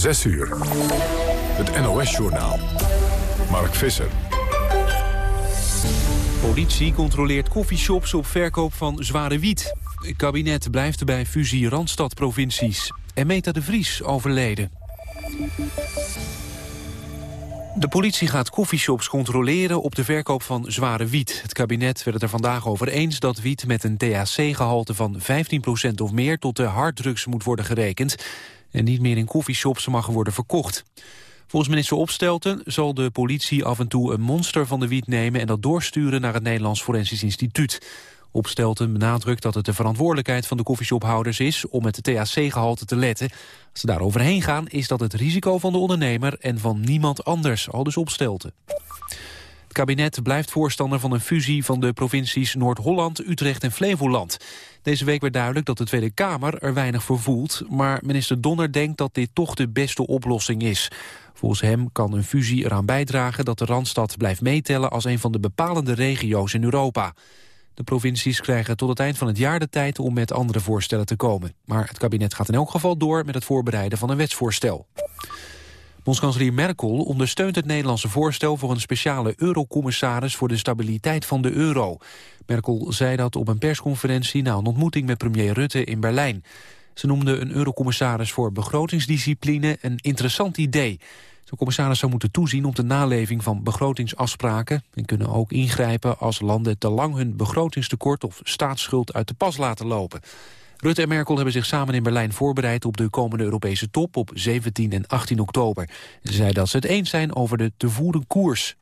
6 uur. Het NOS-journaal. Mark Visser. Politie controleert koffieshops op verkoop van zware wiet. Het kabinet blijft bij fusie Randstad-provincies. En Meta de Vries overleden. De politie gaat koffieshops controleren op de verkoop van zware wiet. Het kabinet werd het er vandaag over eens dat wiet met een THC-gehalte van 15% of meer tot de harddrugs moet worden gerekend en niet meer in koffieshops mag worden verkocht. Volgens minister Opstelten zal de politie af en toe een monster van de wiet nemen... en dat doorsturen naar het Nederlands Forensisch Instituut. Opstelten benadrukt dat het de verantwoordelijkheid van de koffieshophouders is... om het THC-gehalte te letten. Als ze daar overheen gaan, is dat het risico van de ondernemer... en van niemand anders, al dus Opstelten. Het kabinet blijft voorstander van een fusie van de provincies Noord-Holland, Utrecht en Flevoland. Deze week werd duidelijk dat de Tweede Kamer er weinig voor voelt, maar minister Donner denkt dat dit toch de beste oplossing is. Volgens hem kan een fusie eraan bijdragen dat de Randstad blijft meetellen als een van de bepalende regio's in Europa. De provincies krijgen tot het eind van het jaar de tijd om met andere voorstellen te komen. Maar het kabinet gaat in elk geval door met het voorbereiden van een wetsvoorstel. Bondskanselier Merkel ondersteunt het Nederlandse voorstel voor een speciale eurocommissaris voor de stabiliteit van de euro. Merkel zei dat op een persconferentie na een ontmoeting met premier Rutte in Berlijn. Ze noemde een eurocommissaris voor begrotingsdiscipline een interessant idee. Zo'n commissaris zou moeten toezien op de naleving van begrotingsafspraken... en kunnen ook ingrijpen als landen te lang hun begrotingstekort of staatsschuld uit de pas laten lopen. Rutte en Merkel hebben zich samen in Berlijn voorbereid op de komende Europese top op 17 en 18 oktober. Ze zeiden dat ze het eens zijn over de te voeren koers.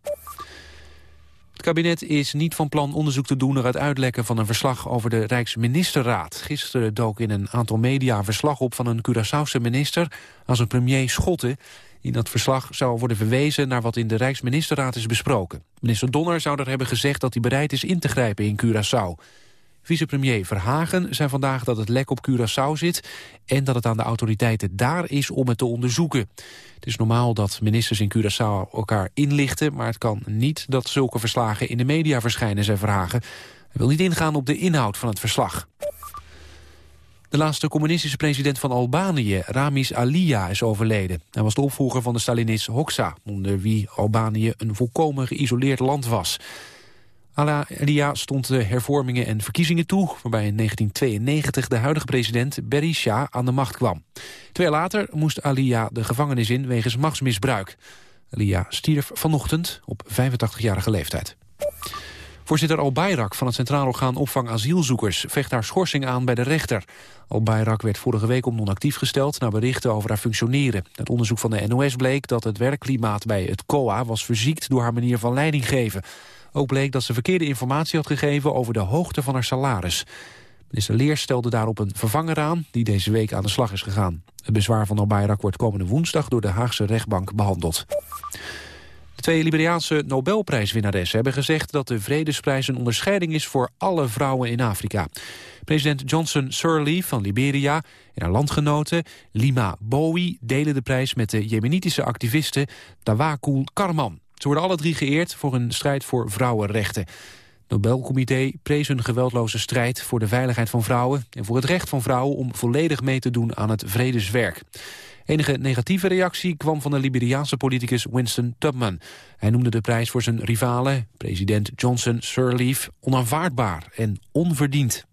Het kabinet is niet van plan onderzoek te doen naar het uitlekken van een verslag over de Rijksministerraad. Gisteren dook in een aantal media verslag op van een Curaçaose minister als een premier Schotten. In dat verslag zou worden verwezen naar wat in de Rijksministerraad is besproken. Minister Donner zou er hebben gezegd dat hij bereid is in te grijpen in Curaçao. Vicepremier Verhagen zei vandaag dat het lek op Curaçao zit... en dat het aan de autoriteiten daar is om het te onderzoeken. Het is normaal dat ministers in Curaçao elkaar inlichten... maar het kan niet dat zulke verslagen in de media verschijnen, zei Verhagen. Hij wil niet ingaan op de inhoud van het verslag. De laatste communistische president van Albanië, Ramis Alia, is overleden. Hij was de opvolger van de Stalinist Hoxha, onder wie Albanië een volkomen geïsoleerd land was. Alia stond de hervormingen en verkiezingen toe... waarbij in 1992 de huidige president Berisha aan de macht kwam. Twee jaar later moest Alia de gevangenis in wegens machtsmisbruik. Alia stierf vanochtend op 85-jarige leeftijd. Voorzitter Al-Bayrak van het Centraal Orgaan Opvang Asielzoekers... vecht haar schorsing aan bij de rechter. Al-Bayrak werd vorige week op non-actief gesteld... na berichten over haar functioneren. Het onderzoek van de NOS bleek dat het werkklimaat bij het COA... was verziekt door haar manier van leiding geven. Ook bleek dat ze verkeerde informatie had gegeven over de hoogte van haar salaris. Minister Leers stelde daarop een vervanger aan die deze week aan de slag is gegaan. Het bezwaar van Al-Bayrak wordt komende woensdag door de Haagse rechtbank behandeld. De twee Liberiaanse Nobelprijswinnaressen hebben gezegd dat de Vredesprijs een onderscheiding is voor alle vrouwen in Afrika. President Johnson Sirleaf van Liberia en haar landgenote Lima Bowie delen de prijs met de jemenitische activiste Tawakul Karman. Ze worden alle drie geëerd voor hun strijd voor vrouwenrechten. Het Nobelcomité prees hun geweldloze strijd voor de veiligheid van vrouwen... en voor het recht van vrouwen om volledig mee te doen aan het vredeswerk. Enige negatieve reactie kwam van de Liberiaanse politicus Winston Tubman. Hij noemde de prijs voor zijn rivalen, president Johnson Sirleaf, onaanvaardbaar en onverdiend.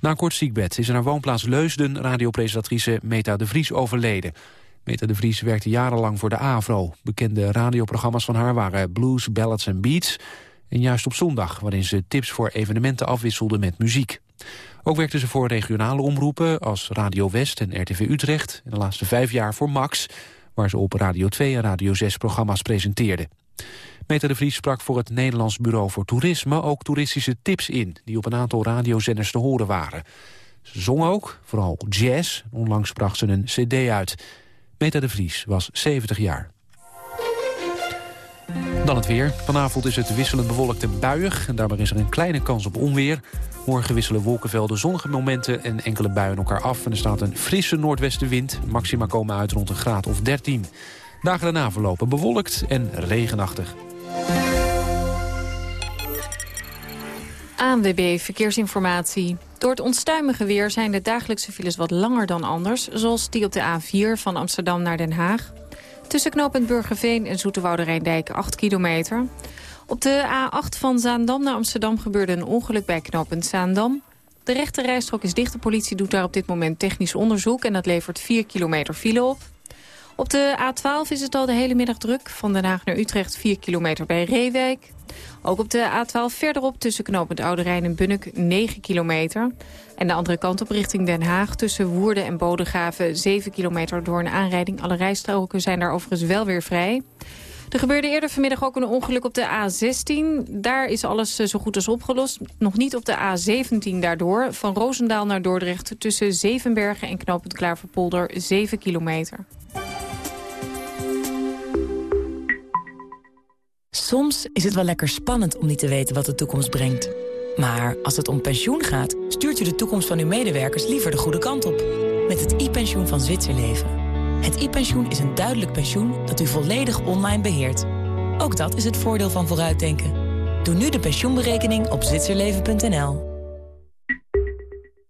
Na een kort ziekbed is in haar woonplaats Leusden radiopresentatrice Meta de Vries overleden. Meta de Vries werkte jarenlang voor de AVRO. Bekende radioprogramma's van haar waren Blues, Ballads en Beats... en Juist op zondag, waarin ze tips voor evenementen afwisselde met muziek. Ook werkte ze voor regionale omroepen als Radio West en RTV Utrecht... en de laatste vijf jaar voor Max, waar ze op Radio 2 en Radio 6 programma's presenteerde. Meta de Vries sprak voor het Nederlands Bureau voor Toerisme ook toeristische tips in... die op een aantal radiozenders te horen waren. Ze zong ook, vooral jazz. Onlangs bracht ze een cd uit... Meta de Vries was 70 jaar. Dan het weer. Vanavond is het wisselend bewolkt en buiig. En daarbij is er een kleine kans op onweer. Morgen wisselen wolkenvelden zonnige momenten en enkele buien elkaar af. En er staat een frisse noordwestenwind. Maxima komen uit rond een graad of 13. Dagen daarna verlopen bewolkt en regenachtig. ANWB Verkeersinformatie. Door het onstuimige weer zijn de dagelijkse files wat langer dan anders... zoals die op de A4 van Amsterdam naar Den Haag. Tussen knooppunt Burgerveen en Zoeterwoude Rijndijk 8 kilometer. Op de A8 van Zaandam naar Amsterdam gebeurde een ongeluk bij knooppunt Zaandam. De rechte rijstrook is dicht. De politie doet daar op dit moment technisch onderzoek... en dat levert 4 kilometer file op. Op de A12 is het al de hele middag druk. Van Den Haag naar Utrecht 4 kilometer bij Reewijk. Ook op de A12 verderop tussen knooppunt Oude Rijn en Bunnik 9 kilometer. En de andere kant op richting Den Haag tussen Woerden en Bodegraven 7 kilometer door een aanrijding. Alle rijstroken zijn daar overigens wel weer vrij. Er gebeurde eerder vanmiddag ook een ongeluk op de A16. Daar is alles eh, zo goed als opgelost. Nog niet op de A17 daardoor. Van Roosendaal naar Dordrecht tussen Zevenbergen en knooppunt Klaverpolder 7 kilometer. Soms is het wel lekker spannend om niet te weten wat de toekomst brengt. Maar als het om pensioen gaat, stuurt u de toekomst van uw medewerkers liever de goede kant op. Met het e-pensioen van Zwitserleven. Het e-pensioen is een duidelijk pensioen dat u volledig online beheert. Ook dat is het voordeel van vooruitdenken. Doe nu de pensioenberekening op zwitserleven.nl.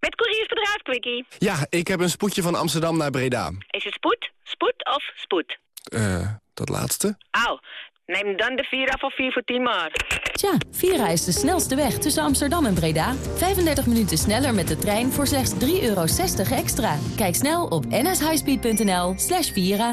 Met couriersbedrijf Quickie. Ja, ik heb een spoedje van Amsterdam naar Breda. Is het spoed, spoed of spoed? Eh, dat laatste? Au, neem dan de Vira voor 4 voor 10 maar. Tja, Vira is de snelste weg tussen Amsterdam en Breda. 35 minuten sneller met de trein voor slechts 3,60 euro extra. Kijk snel op nshighspeed.nl slash Vira.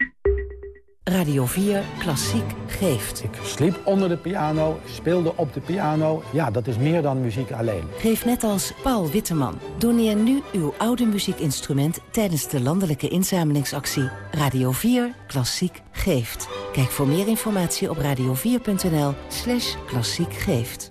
Radio 4 Klassiek geeft. Ik sliep onder de piano, speelde op de piano. Ja, dat is meer dan muziek alleen. Geef net als Paul Witteman. Doneer nu uw oude muziekinstrument tijdens de landelijke inzamelingsactie Radio 4 Klassiek geeft. Kijk voor meer informatie op radio4.nl slash klassiek geeft.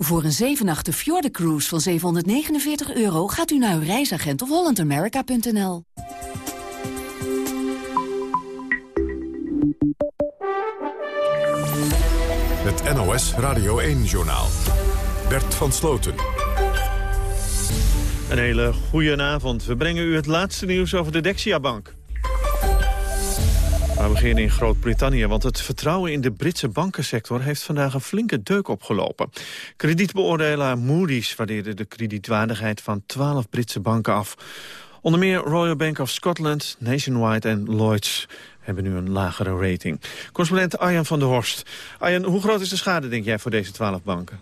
Voor een 7 Fjorden Cruise van 749 euro gaat u naar uw reisagent of hollandamerica.nl. Het NOS Radio 1-journaal. Bert van Sloten. Een hele goede avond. We brengen u het laatste nieuws over de Dexia-bank. We beginnen in Groot-Brittannië, want het vertrouwen in de Britse bankensector heeft vandaag een flinke deuk opgelopen. Kredietbeoordelaar Moody's waardeerde de kredietwaardigheid van 12 Britse banken af. Onder meer Royal Bank of Scotland, Nationwide en Lloyds hebben nu een lagere rating. Correspondent Arjan van der Horst. Arjan, hoe groot is de schade, denk jij, voor deze 12 banken?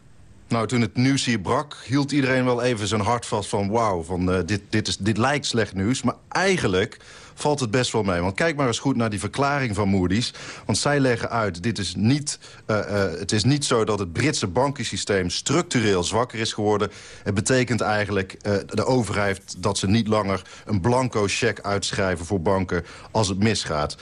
Nou, toen het nieuws hier brak, hield iedereen wel even zijn hart vast van... wauw, van, uh, dit, dit, is, dit lijkt slecht nieuws. Maar eigenlijk valt het best wel mee. Want kijk maar eens goed naar die verklaring van Moody's. Want zij leggen uit, dit is niet, uh, uh, het is niet zo dat het Britse bankensysteem structureel zwakker is geworden. Het betekent eigenlijk, uh, de overheid, dat ze niet langer een blanco cheque uitschrijven voor banken als het misgaat.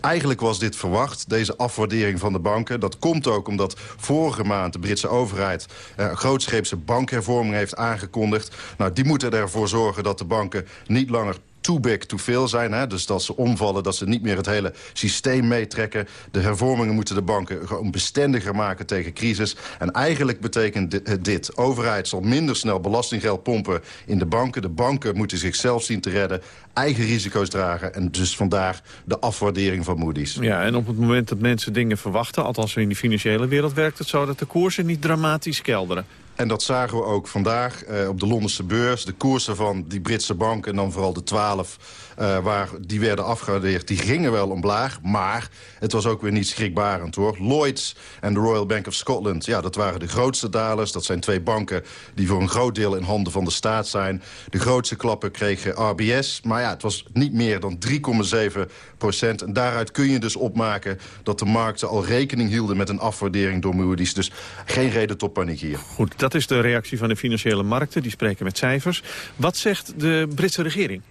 Eigenlijk was dit verwacht, deze afwaardering van de banken. Dat komt ook omdat vorige maand de Britse overheid... een grootscheepse bankhervorming heeft aangekondigd. Nou, die moeten ervoor zorgen dat de banken niet langer too big to fail zijn. Hè? Dus dat ze omvallen, dat ze niet meer het hele systeem meetrekken. De hervormingen moeten de banken gewoon bestendiger maken tegen crisis. En eigenlijk betekent dit, overheid zal minder snel belastinggeld pompen in de banken. De banken moeten zichzelf zien te redden, eigen risico's dragen. En dus vandaar de afwaardering van Moody's. Ja, en op het moment dat mensen dingen verwachten, althans in de financiële wereld werkt het zo... dat de koersen niet dramatisch kelderen. En dat zagen we ook vandaag uh, op de Londense beurs. De koersen van die Britse banken en dan vooral de twaalf... Uh, waar die werden afgewaardeerd, die gingen wel omlaag. Maar het was ook weer niet schrikbarend, hoor. Lloyds en de Royal Bank of Scotland, ja, dat waren de grootste dalers. Dat zijn twee banken die voor een groot deel in handen van de staat zijn. De grootste klappen kregen RBS. Maar ja, het was niet meer dan 3,7 procent. En daaruit kun je dus opmaken dat de markten al rekening hielden... met een afwaardering door Moody's. Dus geen reden tot paniek hier. Goed, is de reactie van de financiële markten. Die spreken met cijfers. Wat zegt de Britse regering?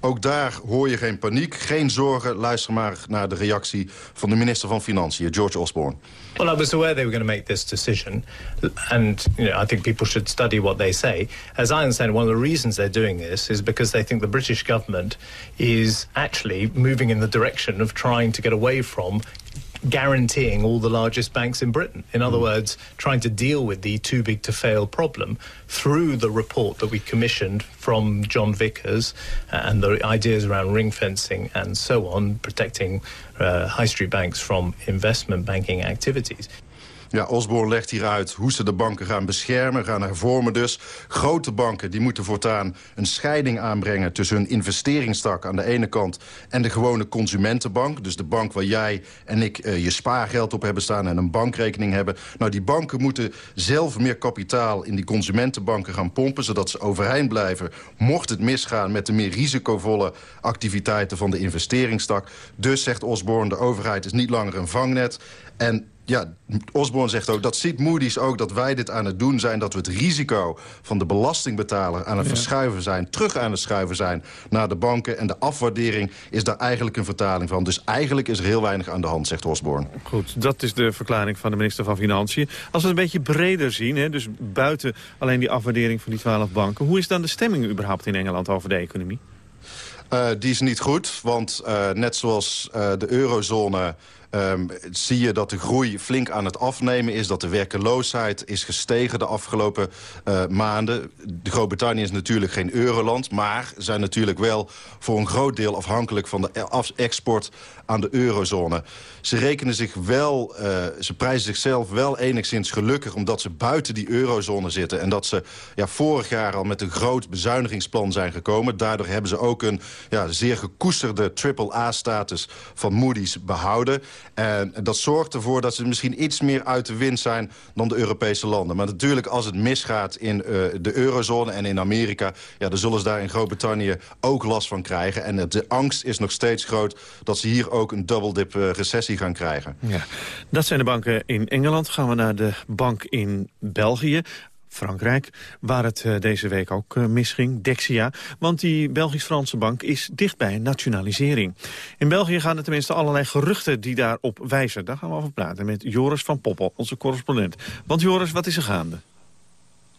Ook daar hoor je geen paniek, geen zorgen. Luister maar naar de reactie van de minister van Financiën, George Osborne. Well, I was aware they were going to make this decision, and you know, I think people should study what they say. As I understand, one of the reasons they're doing this is because they think the British government is actually moving in the direction of trying to get away from guaranteeing all the largest banks in Britain. In other mm. words, trying to deal with the too big to fail problem through the report that we commissioned from John Vickers uh, and the ideas around ring fencing and so on, protecting uh, high street banks from investment banking activities. Ja, Osborne legt hier uit hoe ze de banken gaan beschermen, gaan hervormen dus. Grote banken die moeten voortaan een scheiding aanbrengen... tussen hun investeringstak aan de ene kant en de gewone consumentenbank. Dus de bank waar jij en ik uh, je spaargeld op hebben staan en een bankrekening hebben. Nou, die banken moeten zelf meer kapitaal in die consumentenbanken gaan pompen... zodat ze overeind blijven, mocht het misgaan met de meer risicovolle activiteiten van de investeringstak. Dus, zegt Osborne, de overheid is niet langer een vangnet... En ja, Osborne zegt ook, dat ziet Moody's ook... dat wij dit aan het doen zijn, dat we het risico van de belastingbetaler... aan het verschuiven zijn, terug aan het schuiven zijn naar de banken. En de afwaardering is daar eigenlijk een vertaling van. Dus eigenlijk is er heel weinig aan de hand, zegt Osborne. Goed, dat is de verklaring van de minister van Financiën. Als we het een beetje breder zien, hè, dus buiten alleen die afwaardering van die twaalf banken... hoe is dan de stemming überhaupt in Engeland over de economie? Uh, die is niet goed, want uh, net zoals uh, de eurozone Um, zie je dat de groei flink aan het afnemen is. Dat de werkeloosheid is gestegen de afgelopen uh, maanden. Groot-Brittannië is natuurlijk geen euroland... maar zijn natuurlijk wel voor een groot deel afhankelijk... van de export aan de eurozone. Ze rekenen zich wel, uh, ze prijzen zichzelf wel enigszins gelukkig... omdat ze buiten die eurozone zitten. En dat ze ja, vorig jaar al met een groot bezuinigingsplan zijn gekomen. Daardoor hebben ze ook een ja, zeer gekoesterde triple-A-status van Moody's behouden. Dat zorgt ervoor dat ze misschien iets meer uit de wind zijn dan de Europese landen. Maar natuurlijk, als het misgaat in uh, de eurozone en in Amerika... Ja, dan zullen ze daar in Groot-Brittannië ook last van krijgen. En de angst is nog steeds groot dat ze hier ook een double dip uh, recessie gaan krijgen. Ja, dat zijn de banken in Engeland. Gaan we naar de bank in België. Frankrijk, waar het uh, deze week ook uh, misging, Dexia. Want die Belgisch-Franse bank is dichtbij nationalisering. In België gaan er tenminste allerlei geruchten die daarop wijzen. Daar gaan we over praten met Joris van Poppel, onze correspondent. Want Joris, wat is er gaande?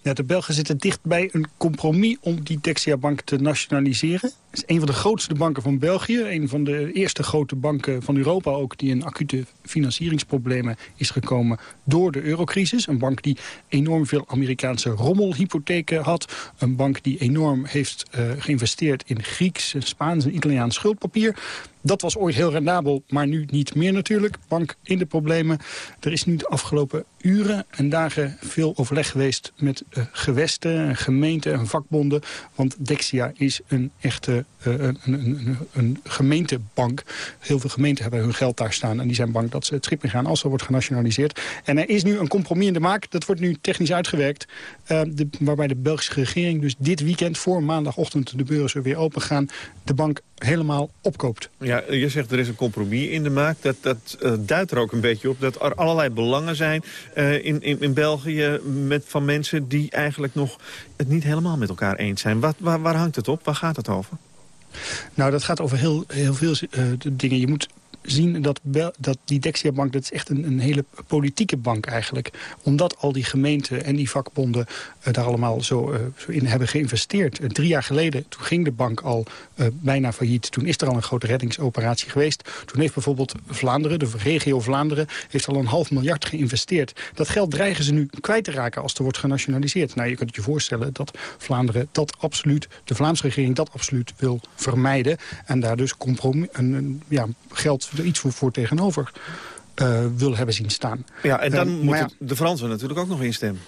Ja, de Belgen zitten dicht bij een compromis om die Dexia-bank te nationaliseren. Is een van de grootste banken van België. Een van de eerste grote banken van Europa ook... die in acute financieringsproblemen is gekomen door de eurocrisis. Een bank die enorm veel Amerikaanse rommelhypotheken had. Een bank die enorm heeft uh, geïnvesteerd in Grieks, Spaans en Italiaans schuldpapier. Dat was ooit heel rendabel, maar nu niet meer natuurlijk. Bank in de problemen. Er is nu de afgelopen uren en dagen veel overleg geweest met uh, gewesten, gemeenten en vakbonden. Want Dexia is een echte een, een, een, gemeentebank. Heel veel gemeenten hebben hun geld daar staan en die zijn bang dat ze het schip in gaan als er wordt genationaliseerd. En er is nu een compromis in de maak. Dat wordt nu technisch uitgewerkt. Uh, de, waarbij de Belgische regering dus dit weekend voor maandagochtend de beurzen weer open gaan. De bank helemaal opkoopt. Ja, je zegt er is een compromis in de maak. Dat, dat uh, duidt er ook een beetje op dat er allerlei belangen zijn in, in, in België met, van mensen die eigenlijk nog het niet helemaal met elkaar eens zijn. Wat, waar hangt het op? Waar gaat het over? Nou, dat gaat over heel, heel veel uh, dingen. Je moet zien dat, dat die Dexia-bank, dat is echt een, een, hele politieke bank eigenlijk. Omdat al die gemeenten en die vakbonden uh, daar allemaal zo, uh, zo, in hebben geïnvesteerd. Uh, drie jaar geleden, toen ging de bank al bijna failliet. Toen is er al een grote reddingsoperatie geweest. Toen heeft bijvoorbeeld Vlaanderen, de regio Vlaanderen... heeft al een half miljard geïnvesteerd. Dat geld dreigen ze nu kwijt te raken als er wordt genationaliseerd. Nou, je kunt je voorstellen dat Vlaanderen dat absoluut... de Vlaamse regering dat absoluut wil vermijden. En daar dus compromis, een, een ja, geld er iets voor, voor tegenover uh, wil hebben zien staan. Ja, en dan uh, moeten ja, de Fransen natuurlijk ook nog instemmen.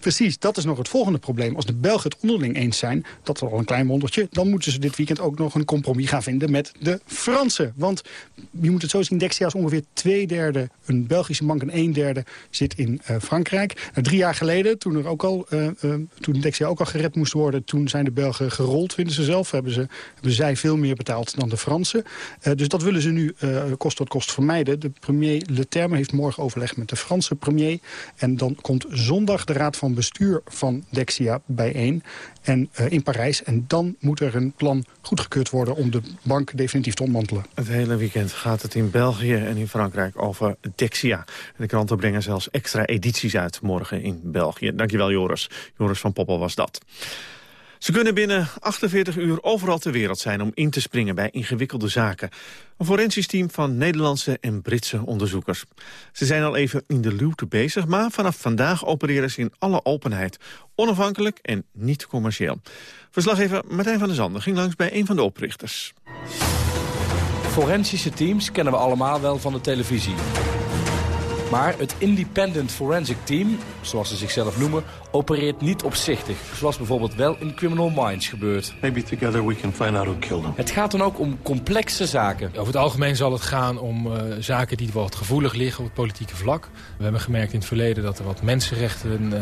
Precies, dat is nog het volgende probleem. Als de Belgen het onderling eens zijn, dat is al een klein wondertje... dan moeten ze dit weekend ook nog een compromis gaan vinden met de Fransen. Want je moet het zo zien, Dexia is ongeveer twee derde... een Belgische bank en een derde zit in uh, Frankrijk. Uh, drie jaar geleden, toen, er ook al, uh, toen Dexia ook al gered moest worden... toen zijn de Belgen gerold, vinden ze zelf. Hebben, ze, hebben zij veel meer betaald dan de Fransen. dus dat willen ze nu kost tot kost vermijden. De premier Leterme heeft morgen overleg met de Franse premier. En dan komt zondag de raad van bestuur van Dexia bijeen en, uh, in Parijs. En dan moet er een plan goedgekeurd worden om de bank definitief te ontmantelen. Het hele weekend gaat het in België en in Frankrijk over Dexia. de kranten brengen zelfs extra edities uit morgen in België. Dankjewel Joris. Joris van Poppel was dat. Ze kunnen binnen 48 uur overal ter wereld zijn om in te springen bij ingewikkelde zaken. Een forensisch team van Nederlandse en Britse onderzoekers. Ze zijn al even in de luwte bezig, maar vanaf vandaag opereren ze in alle openheid. Onafhankelijk en niet commercieel. Verslaggever Martijn van der Zanden ging langs bij een van de oprichters. Forensische teams kennen we allemaal wel van de televisie. Maar het Independent Forensic Team, zoals ze zichzelf noemen, opereert niet opzichtig. Zoals bijvoorbeeld wel in Criminal Minds gebeurt. Maybe together we can find out who killed him. Het gaat dan ook om complexe zaken. Over het algemeen zal het gaan om uh, zaken die wat gevoelig liggen op het politieke vlak. We hebben gemerkt in het verleden dat er wat mensenrechten... Uh,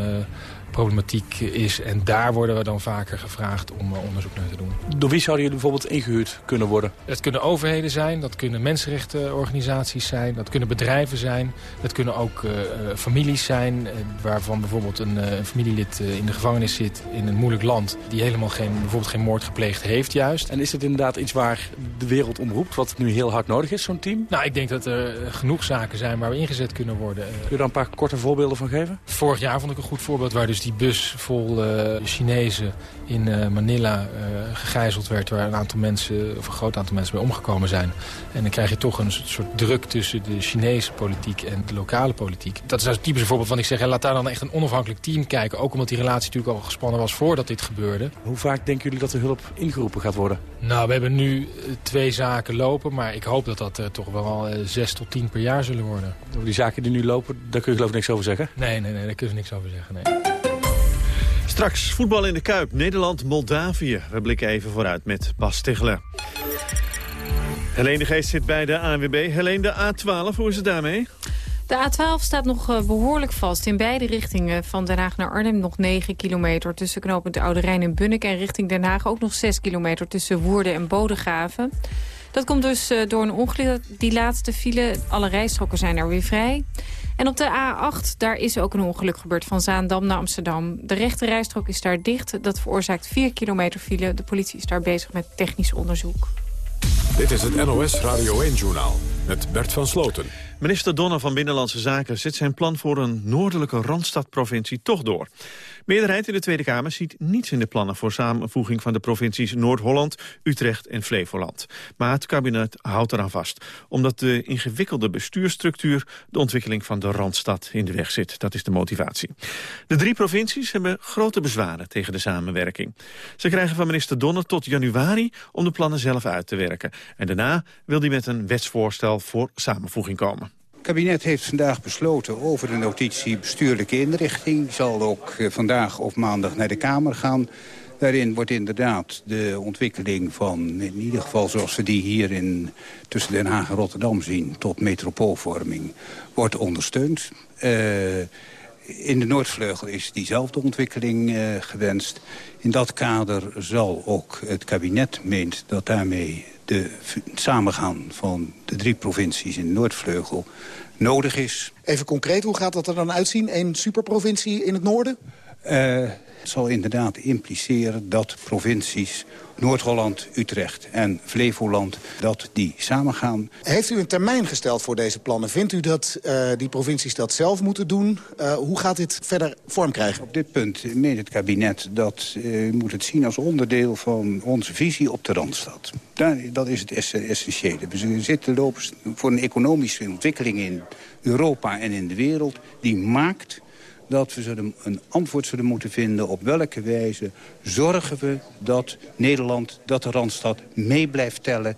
problematiek is. En daar worden we dan vaker gevraagd om uh, onderzoek naar te doen. Door wie zouden jullie bijvoorbeeld ingehuurd kunnen worden? Het kunnen overheden zijn, dat kunnen mensenrechtenorganisaties zijn... dat kunnen bedrijven zijn, dat kunnen ook uh, families zijn... Waarvan bijvoorbeeld een, een familielid in de gevangenis zit in een moeilijk land... die helemaal geen, bijvoorbeeld geen moord gepleegd heeft juist. En is het inderdaad iets waar de wereld om roept, wat nu heel hard nodig is, zo'n team? Nou, ik denk dat er genoeg zaken zijn waar we ingezet kunnen worden. Kun je daar een paar korte voorbeelden van geven? Vorig jaar vond ik een goed voorbeeld waar dus die bus vol uh, Chinezen in uh, Manila uh, gegijzeld werd... waar een aantal mensen, of een groot aantal mensen bij omgekomen zijn. En dan krijg je toch een soort druk tussen de Chinese politiek en de lokale politiek. Dat is nou een typisch voorbeeld van ik zeg, laat daar dan echt een onafhankelijk team kijken. Ook omdat die relatie natuurlijk al gespannen was voordat dit gebeurde. Hoe vaak denken jullie dat de hulp ingeroepen gaat worden? Nou, we hebben nu twee zaken lopen, maar ik hoop dat dat toch wel zes tot tien per jaar zullen worden. Die zaken die nu lopen, daar kun je geloof ik niks over zeggen? Nee, nee, nee, daar kun je niks over zeggen, nee. Straks voetbal in de Kuip, Nederland-Moldavië. We blikken even vooruit met Bas Tichler. Helene de Geest zit bij de ANWB. Helene, de A12, hoe is het daarmee? De A12 staat nog behoorlijk vast. In beide richtingen, van Den Haag naar Arnhem nog 9 kilometer... tussen knooppunt Oude Rijn en Bunnik... en richting Den Haag ook nog 6 kilometer tussen Woerden en Bodegraven. Dat komt dus door een ongeluk, die laatste file. Alle rijstroken zijn er weer vrij. En op de A8, daar is ook een ongeluk gebeurd van Zaandam naar Amsterdam. De rechte rijstrook is daar dicht. Dat veroorzaakt 4 kilometer file. De politie is daar bezig met technisch onderzoek. Dit is het NOS Radio 1-journaal met Bert van Sloten. Minister Donner van Binnenlandse Zaken zet zijn plan voor een noordelijke Randstadprovincie toch door. Meerderheid in de Tweede Kamer ziet niets in de plannen voor samenvoeging van de provincies Noord-Holland, Utrecht en Flevoland. Maar het kabinet houdt eraan vast, omdat de ingewikkelde bestuurstructuur de ontwikkeling van de Randstad in de weg zit. Dat is de motivatie. De drie provincies hebben grote bezwaren tegen de samenwerking. Ze krijgen van minister Donner tot januari om de plannen zelf uit te werken. En daarna wil hij met een wetsvoorstel voor samenvoeging komen. Kabinet heeft vandaag besloten over de notitie bestuurlijke inrichting. Die zal ook eh, vandaag of maandag naar de Kamer gaan. Daarin wordt inderdaad de ontwikkeling van, in ieder geval zoals we die hier in, tussen Den Haag en Rotterdam zien, tot metropoolvorming, wordt ondersteund. Uh, in de Noordvleugel is diezelfde ontwikkeling uh, gewenst. In dat kader zal ook het kabinet meent dat daarmee de samengaan van de drie provincies in de Noordvleugel nodig is. Even concreet, hoe gaat dat er dan uitzien? Een superprovincie in het noorden? Uh, het zal inderdaad impliceren dat provincies Noord-Holland, Utrecht en Flevoland, dat die samengaan. Heeft u een termijn gesteld voor deze plannen? Vindt u dat uh, die provincies dat zelf moeten doen? Uh, hoe gaat dit verder vorm krijgen? Op dit punt meent het kabinet dat u moet het zien als onderdeel van onze visie op de Randstad. Daar, dat is het essentiële. We zitten lopen voor een economische ontwikkeling in Europa en in de wereld... die maakt dat we een antwoord zullen moeten vinden... op welke wijze zorgen we dat Nederland, dat de Randstad mee blijft tellen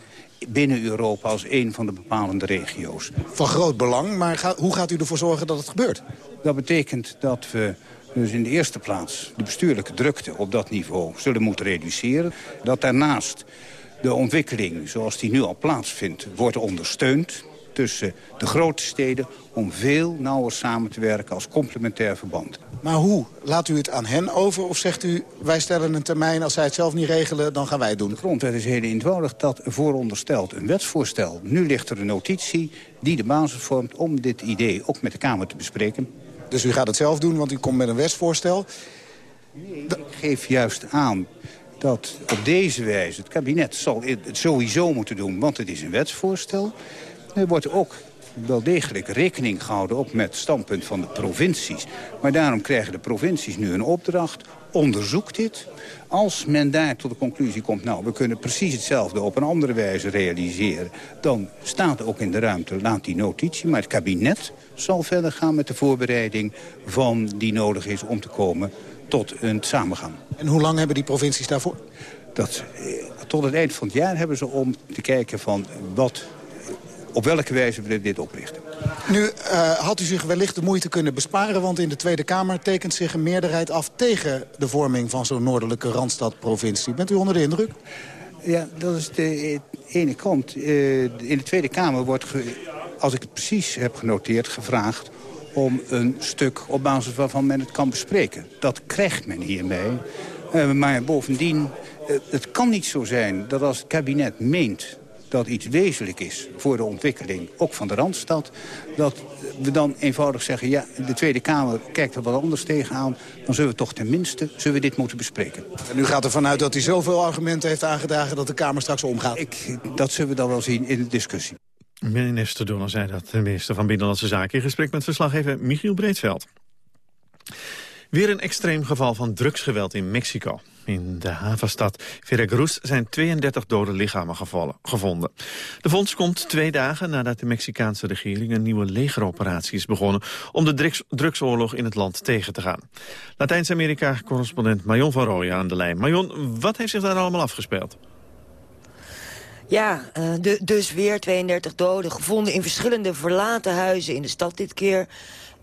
binnen Europa als een van de bepalende regio's. Van groot belang, maar ga, hoe gaat u ervoor zorgen dat het gebeurt? Dat betekent dat we dus in de eerste plaats de bestuurlijke drukte op dat niveau zullen moeten reduceren. Dat daarnaast de ontwikkeling zoals die nu al plaatsvindt wordt ondersteund tussen de grote steden om veel nauwer samen te werken als complementair verband. Maar hoe? Laat u het aan hen over of zegt u... wij stellen een termijn, als zij het zelf niet regelen, dan gaan wij het doen? De grondwet is heel eenvoudig dat vooronderstelt een wetsvoorstel. Nu ligt er een notitie die de basis vormt om dit idee ook met de Kamer te bespreken. Dus u gaat het zelf doen, want u komt met een wetsvoorstel? Nee, ik geef juist aan dat op deze wijze... het kabinet zal het sowieso moeten doen, want het is een wetsvoorstel. Er wordt ook wel degelijk rekening gehouden ook met het standpunt van de provincies. Maar daarom krijgen de provincies nu een opdracht. Onderzoek dit. Als men daar tot de conclusie komt... nou, we kunnen precies hetzelfde op een andere wijze realiseren... dan staat ook in de ruimte, laat die notitie. Maar het kabinet zal verder gaan met de voorbereiding van die nodig is... om te komen tot een samengaan. En hoe lang hebben die provincies daarvoor? Dat, eh, tot het eind van het jaar hebben ze om te kijken van wat op welke wijze we dit oprichten. Nu uh, had u zich wellicht de moeite kunnen besparen... want in de Tweede Kamer tekent zich een meerderheid af... tegen de vorming van zo'n noordelijke Randstad-provincie. Bent u onder de indruk? Ja, dat is de ene kant. Uh, in de Tweede Kamer wordt, als ik het precies heb genoteerd, gevraagd om een stuk op basis waarvan men het kan bespreken. Dat krijgt men hiermee. Uh, maar bovendien, het kan niet zo zijn dat als het kabinet meent dat iets wezenlijk is voor de ontwikkeling, ook van de Randstad... dat we dan eenvoudig zeggen, ja, de Tweede Kamer kijkt er wat anders tegenaan... dan zullen we toch tenminste zullen we dit moeten bespreken. En u gaat ervan uit dat hij zoveel argumenten heeft aangedragen... dat de Kamer straks omgaat? Ik, dat zullen we dan wel zien in de discussie. Minister Donner zei dat, de minister van Binnenlandse Zaken... in gesprek met verslaggever Michiel Breedveld. Weer een extreem geval van drugsgeweld in Mexico. In de havenstad Veracruz zijn 32 dode lichamen gevonden. De vondst komt twee dagen nadat de Mexicaanse regering een nieuwe legeroperatie is begonnen om de drugs drugsoorlog in het land tegen te gaan. Latijns-Amerika-correspondent Marion van Rooyen aan de lijn. Marion, wat heeft zich daar allemaal afgespeeld? Ja, uh, de, dus weer 32 doden gevonden in verschillende verlaten huizen in de stad dit keer.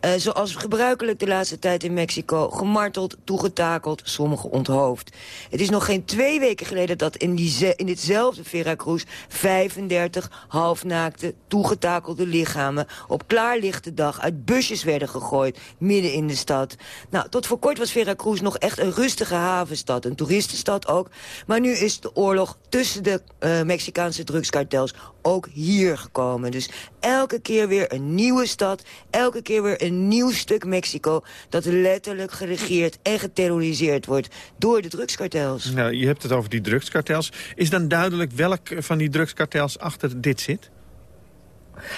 Uh, zoals gebruikelijk de laatste tijd in Mexico. Gemarteld, toegetakeld, sommigen onthoofd. Het is nog geen twee weken geleden dat in, die in ditzelfde Veracruz... 35 halfnaakte, toegetakelde lichamen... op klaarlichte dag uit busjes werden gegooid, midden in de stad. Nou, tot voor kort was Veracruz nog echt een rustige havenstad. Een toeristenstad ook. Maar nu is de oorlog tussen de uh, Mexicaanse drugskartels ook hier gekomen. Dus elke keer weer een nieuwe stad, elke keer weer een nieuw stuk Mexico... dat letterlijk geregeerd en geterroriseerd wordt door de drugskartels. Nou, je hebt het over die drugskartels. Is dan duidelijk welk van die drugskartels achter dit zit?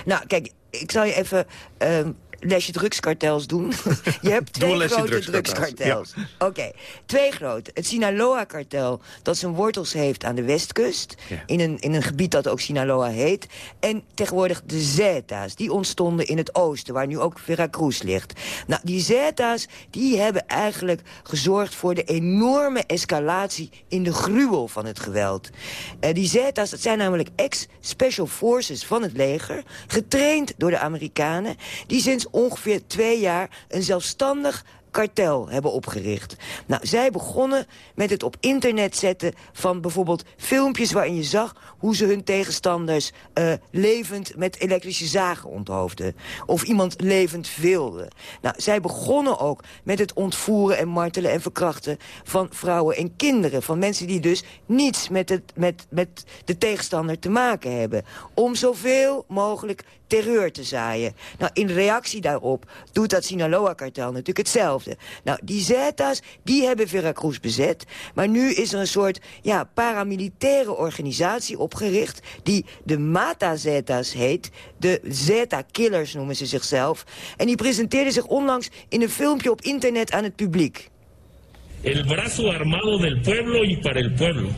Nou, kijk, ik zal je even... Uh, lesje drugskartels doen. je hebt twee grote drugskartels. Oké, twee grote. Het Sinaloa-kartel, dat zijn wortels heeft aan de westkust... In, een, in een gebied dat ook Sinaloa heet. En tegenwoordig de Zeta's, die ontstonden in het oosten... waar nu ook Veracruz ligt. Nou, die Zeta's, die hebben eigenlijk gezorgd... voor de enorme escalatie in de gruwel van het geweld. Uh, die Zeta's, dat zijn namelijk ex-special forces van het leger... getraind door de Amerikanen... die sinds ongeveer twee jaar een zelfstandig kartel hebben opgericht. Nou, zij begonnen met het op internet zetten van bijvoorbeeld filmpjes waarin je zag hoe ze hun tegenstanders uh, levend met elektrische zagen onthoofden. Of iemand levend vilden. Nou, zij begonnen ook met het ontvoeren en martelen en verkrachten van vrouwen en kinderen. Van mensen die dus niets met, het, met, met de tegenstander te maken hebben. Om zoveel mogelijk terreur te zaaien. Nou, in reactie daarop doet dat Sinaloa-kartel natuurlijk hetzelfde. Nou, die Zetas, die hebben Veracruz bezet. Maar nu is er een soort ja, paramilitaire organisatie opgericht... die de Mata-Zetas heet. De Zeta-killers noemen ze zichzelf. En die presenteerden zich onlangs in een filmpje op internet aan het publiek. El brazo armado del pueblo y para el pueblo.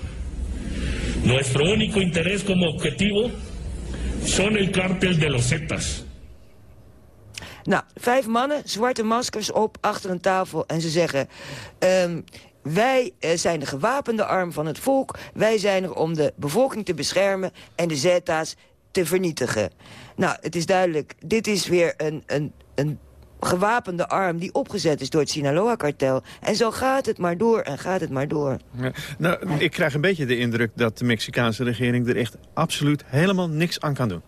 Nuestro único interés como objetivo son el cartel de los Zetas. Nou, vijf mannen, zwarte maskers op, achter een tafel en ze zeggen... Um, wij uh, zijn de gewapende arm van het volk. Wij zijn er om de bevolking te beschermen en de Zeta's te vernietigen. Nou, het is duidelijk, dit is weer een, een, een gewapende arm die opgezet is door het Sinaloa-kartel. En zo gaat het maar door en gaat het maar door. Ja, nou, ik krijg een beetje de indruk dat de Mexicaanse regering er echt absoluut helemaal niks aan kan doen.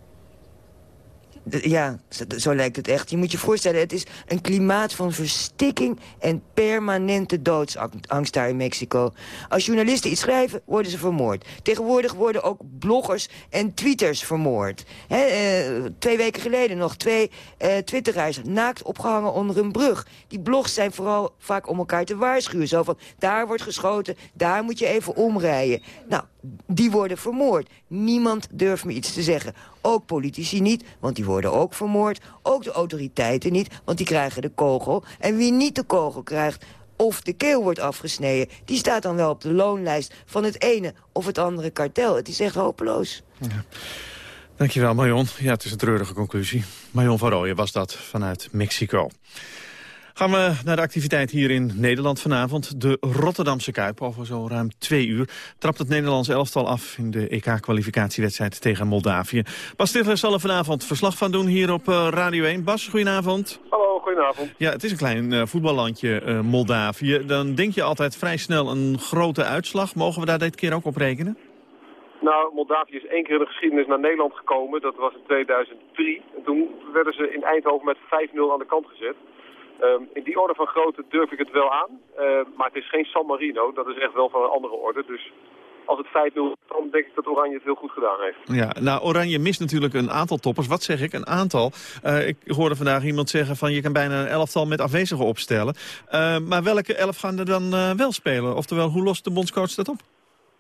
Ja, zo lijkt het echt. Je moet je voorstellen, het is een klimaat van verstikking... en permanente doodsangst daar in Mexico. Als journalisten iets schrijven, worden ze vermoord. Tegenwoordig worden ook bloggers en tweeters vermoord. eh, twee weken geleden nog twee eh, twitteraars naakt opgehangen onder een brug. Die blogs zijn vooral vaak om elkaar te waarschuwen. Zo van, daar wordt geschoten, daar moet je even omrijden. Nou, die worden vermoord. Niemand durft me iets te zeggen. Ook politici niet, want die worden ook vermoord. Ook de autoriteiten niet, want die krijgen de kogel. En wie niet de kogel krijgt of de keel wordt afgesneden... die staat dan wel op de loonlijst van het ene of het andere kartel. Het is echt hopeloos. Ja. Dankjewel, Marion. Ja, het is een treurige conclusie. Marion van Rooyen was dat vanuit Mexico. Gaan we naar de activiteit hier in Nederland vanavond. De Rotterdamse Kuip. Over zo ruim twee uur trapt het Nederlands elftal af... in de EK-kwalificatiewedstrijd tegen Moldavië. Bas Stifler zal er vanavond verslag van doen hier op eh, Radio 1. Bas, goedenavond. Hallo, goedenavond. Ja, het is een klein uh, voetballandje, uh, Moldavië. Dan denk je altijd vrij snel een grote uitslag. Mogen we daar dit keer ook op rekenen? Nou, Moldavië is één keer in de geschiedenis naar Nederland gekomen. Dat was in 2003. En toen werden ze in Eindhoven met 5-0 aan de kant gezet. Um, in die orde van grootte durf ik het wel aan. Uh, maar het is geen San Marino. Dat is echt wel van een andere orde. Dus als het 5-0 dan denk ik dat Oranje het heel goed gedaan heeft. Ja, nou Oranje mist natuurlijk een aantal toppers. Wat zeg ik? Een aantal. Uh, ik hoorde vandaag iemand zeggen van je kan bijna een elftal met afwezigen opstellen. Uh, maar welke elf gaan er dan wel spelen? Oftewel, hoe lost de bondscoach dat op?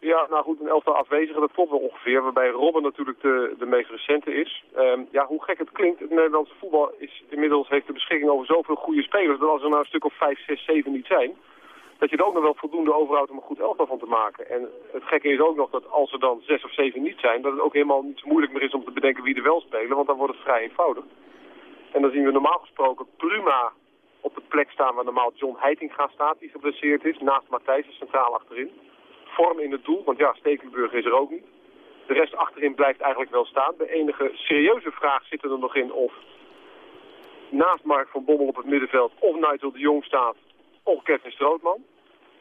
Ja, nou goed, een elftal afwezige, dat klopt wel ongeveer. Waarbij Robben natuurlijk de, de meest recente is. Um, ja, hoe gek het klinkt, het Nederlandse voetbal is inmiddels heeft de beschikking over zoveel goede spelers... dat als er nou een stuk of 5, 6, 7 niet zijn... dat je er ook nog wel voldoende overhoudt om een goed elftal van te maken. En het gekke is ook nog dat als er dan 6 of 7 niet zijn... dat het ook helemaal niet zo moeilijk meer is om te bedenken wie er wel spelen... want dan wordt het vrij eenvoudig. En dan zien we normaal gesproken Pruma op de plek staan waar normaal John Heitinga staat... die geblesseerd is, naast Matthijs centraal achterin vorm in het doel, want ja, Stekelenburg is er ook niet. De rest achterin blijft eigenlijk wel staan. De enige serieuze vraag zit er nog in of naast Mark van Bommel op het middenveld of Nigel de Jong staat of Kevin Strootman.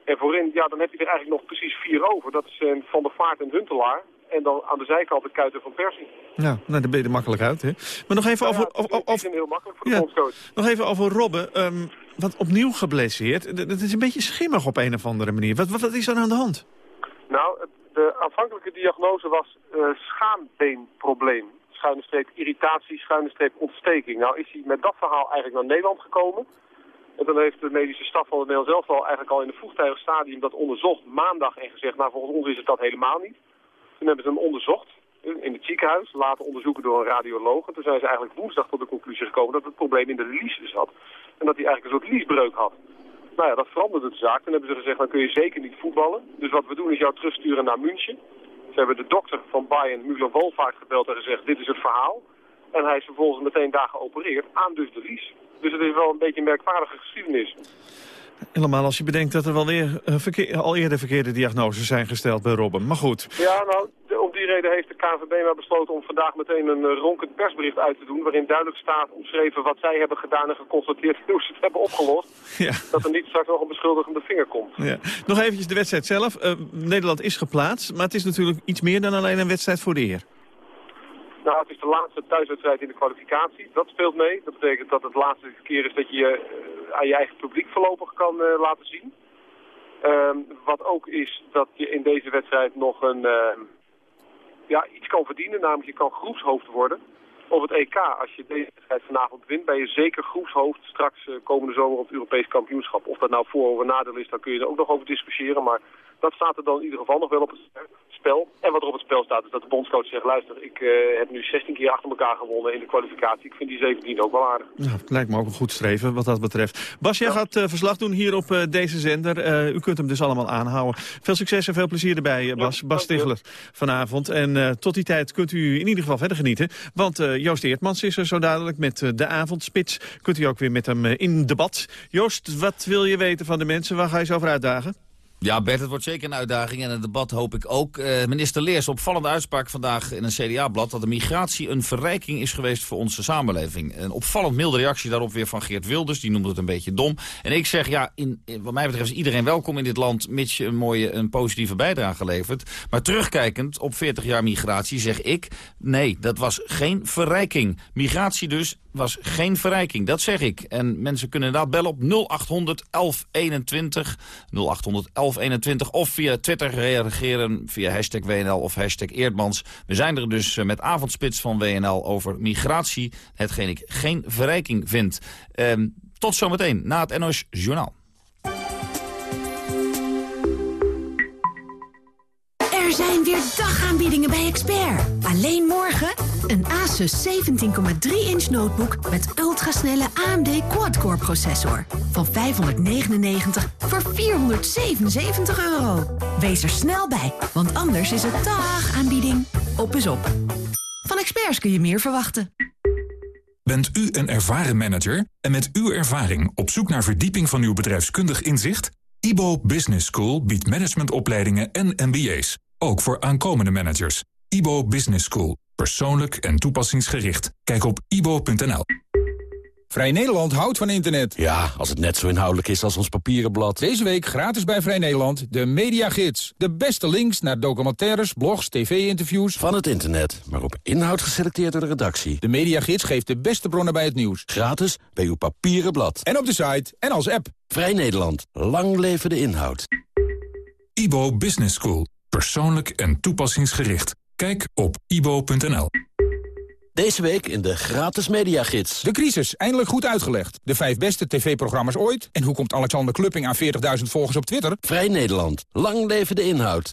En voorin, ja, dan heb je er eigenlijk nog precies vier over. Dat is Van der Vaart en Huntelaar. En dan aan de zijkant de kuiten van Persie. Ja, nou, daar ben je er makkelijk uit, hè? Maar nog even nou over... Ja, het is heel makkelijk voor de ja. Nog even over Robben. Um, wat opnieuw geblesseerd. Het is een beetje schimmig op een of andere manier. Wat, wat, wat is er aan de hand? Nou, de aanvankelijke diagnose was uh, schaambeenprobleem. Schuine streep irritatie, schuine streep ontsteking. Nou is hij met dat verhaal eigenlijk naar Nederland gekomen. En dan heeft de medische staf van het Nederlands elftal eigenlijk al in een vroegtijdig stadium dat onderzocht maandag en gezegd, nou volgens ons is het dat helemaal niet. Toen hebben ze hem onderzocht in het ziekenhuis, laten onderzoeken door een radioloog. En toen zijn ze eigenlijk woensdag tot de conclusie gekomen dat het probleem in de lies zat. En dat hij eigenlijk een soort liesbreuk had. Nou ja, dat veranderde de zaak. Toen hebben ze gezegd, dan kun je zeker niet voetballen. Dus wat we doen is jou terugsturen naar München. Ze hebben de dokter van Bayern, Müller Wolvaart, gebeld en gezegd, dit is het verhaal. En hij is vervolgens meteen daar geopereerd aan dus de lies. Dus het is wel een beetje een merkwaardige geschiedenis. Helemaal als je bedenkt dat er wel verkeer, al eerder verkeerde diagnoses zijn gesteld bij Robben. Maar goed. Ja, nou, om die reden heeft de KNVB maar besloten om vandaag meteen een uh, ronkend persbericht uit te doen... waarin duidelijk staat omschreven wat zij hebben gedaan en geconstateerd hoe ze het hebben opgelost. Ja. Dat er niet straks nog een beschuldigende vinger komt. Ja. Nog eventjes de wedstrijd zelf. Uh, Nederland is geplaatst, maar het is natuurlijk iets meer dan alleen een wedstrijd voor de eer. Nou, is de laatste thuiswedstrijd in de kwalificatie. Dat speelt mee. Dat betekent dat het laatste keer is dat je je uh, aan je eigen publiek voorlopig kan uh, laten zien. Um, wat ook is dat je in deze wedstrijd nog een, uh, ja, iets kan verdienen. Namelijk je kan groepshoofd worden. Op het EK, als je deze wedstrijd vanavond wint, ben je zeker groepshoofd straks uh, komende zomer op het Europees kampioenschap. Of dat nou voor of nadeel is, daar kun je er ook nog over discussiëren. Maar dat staat er dan in ieder geval nog wel op het spel. En wat er op het spel staat is dat de bondscoach zegt... luister, ik uh, heb nu 16 keer achter elkaar gewonnen in de kwalificatie. Ik vind die 17 ook wel aardig. Nou, het lijkt me ook een goed streven wat dat betreft. Bas, jij ja. gaat uh, verslag doen hier op uh, deze zender. u kunt hem dus allemaal aanhouden. Veel succes en veel plezier erbij, Bas. Ja, Bas Stigler vanavond. En tot die tijd kunt u in ieder geval verder genieten. Want Joost Eertmans is er zo dadelijk met de avondspits. Kunt u ook weer met hem in debat. Joost, wat wil je weten van de mensen? Waar ga je zo over uitdagen? Ja, Bert, het wordt zeker een uitdaging en het debat hoop ik ook. Uh, minister Leers, opvallende uitspraak vandaag in een CDA-blad... dat de migratie een verrijking is geweest voor onze samenleving. Een opvallend milde reactie daarop weer van Geert Wilders. Die noemde het een beetje dom. En ik zeg, ja, in, wat mij betreft is iedereen welkom in dit land... mits je een mooie, een positieve bijdrage levert. Maar terugkijkend op 40 jaar migratie zeg ik... nee, dat was geen verrijking. Migratie dus was geen verrijking, dat zeg ik. En mensen kunnen inderdaad bellen op 0800 1121. 0800 1121 of via Twitter reageren via hashtag WNL of hashtag Eerdmans. We zijn er dus eh, met avondspits van WNL over migratie. Hetgeen ik geen verrijking vind. Ehm, tot zometeen na het NOS Journaal. Zijn weer dagaanbiedingen bij Expert. Alleen morgen een Asus 17,3 inch notebook met ultrasnelle AMD quad-core processor. Van 599 voor 477 euro. Wees er snel bij, want anders is het dagaanbieding op is op. Van Experts kun je meer verwachten. Bent u een ervaren manager en met uw ervaring op zoek naar verdieping van uw bedrijfskundig inzicht? IBO Business School biedt managementopleidingen en MBA's. Ook voor aankomende managers. IBO Business School. Persoonlijk en toepassingsgericht. Kijk op ibo.nl. Vrij Nederland houdt van internet. Ja, als het net zo inhoudelijk is als ons papieren blad. Deze week gratis bij Vrij Nederland de Mediagids. De beste links naar documentaires, blogs, tv-interviews. Van het internet, maar op inhoud geselecteerd door de redactie. De Mediagids geeft de beste bronnen bij het nieuws. Gratis bij uw papieren blad. En op de site en als app. Vrij Nederland. Lang leven de inhoud. IBO Business School. Persoonlijk en toepassingsgericht. Kijk op ibo.nl. Deze week in de gratis mediagids. De crisis, eindelijk goed uitgelegd. De vijf beste tv-programma's ooit. En hoe komt Alexander Klupping aan 40.000 volgers op Twitter? Vrij Nederland. Lang leven de inhoud.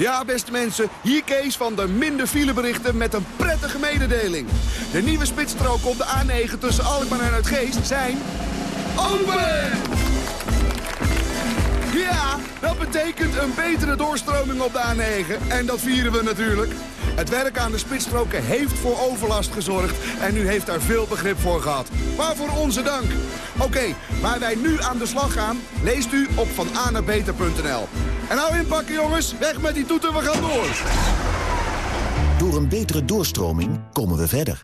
Ja, beste mensen, hier Kees van de minder fileberichten met een prettige mededeling. De nieuwe spitsstroken op de A9 tussen Alkmaar en Uitgeest zijn... open! Ja, dat betekent een betere doorstroming op de A9. En dat vieren we natuurlijk. Het werk aan de spitsstroken heeft voor overlast gezorgd. En u heeft daar veel begrip voor gehad. Waarvoor onze dank. Oké, waar wij nu aan de slag gaan, leest u op vananabeter.nl. En nou inpakken jongens, weg met die toeten, we gaan door. Door een betere doorstroming komen we verder.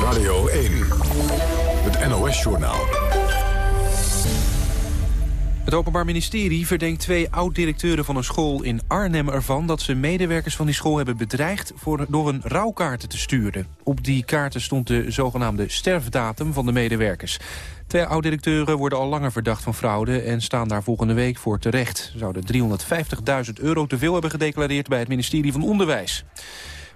Radio 1, het NOS-journaal. Het Openbaar Ministerie verdenkt twee oud-directeuren van een school in Arnhem ervan... dat ze medewerkers van die school hebben bedreigd voor, door een rouwkaarten te sturen. Op die kaarten stond de zogenaamde sterfdatum van de medewerkers. Twee oud-directeuren worden al langer verdacht van fraude... en staan daar volgende week voor terecht. Zouden 350.000 euro te veel hebben gedeclareerd bij het ministerie van Onderwijs.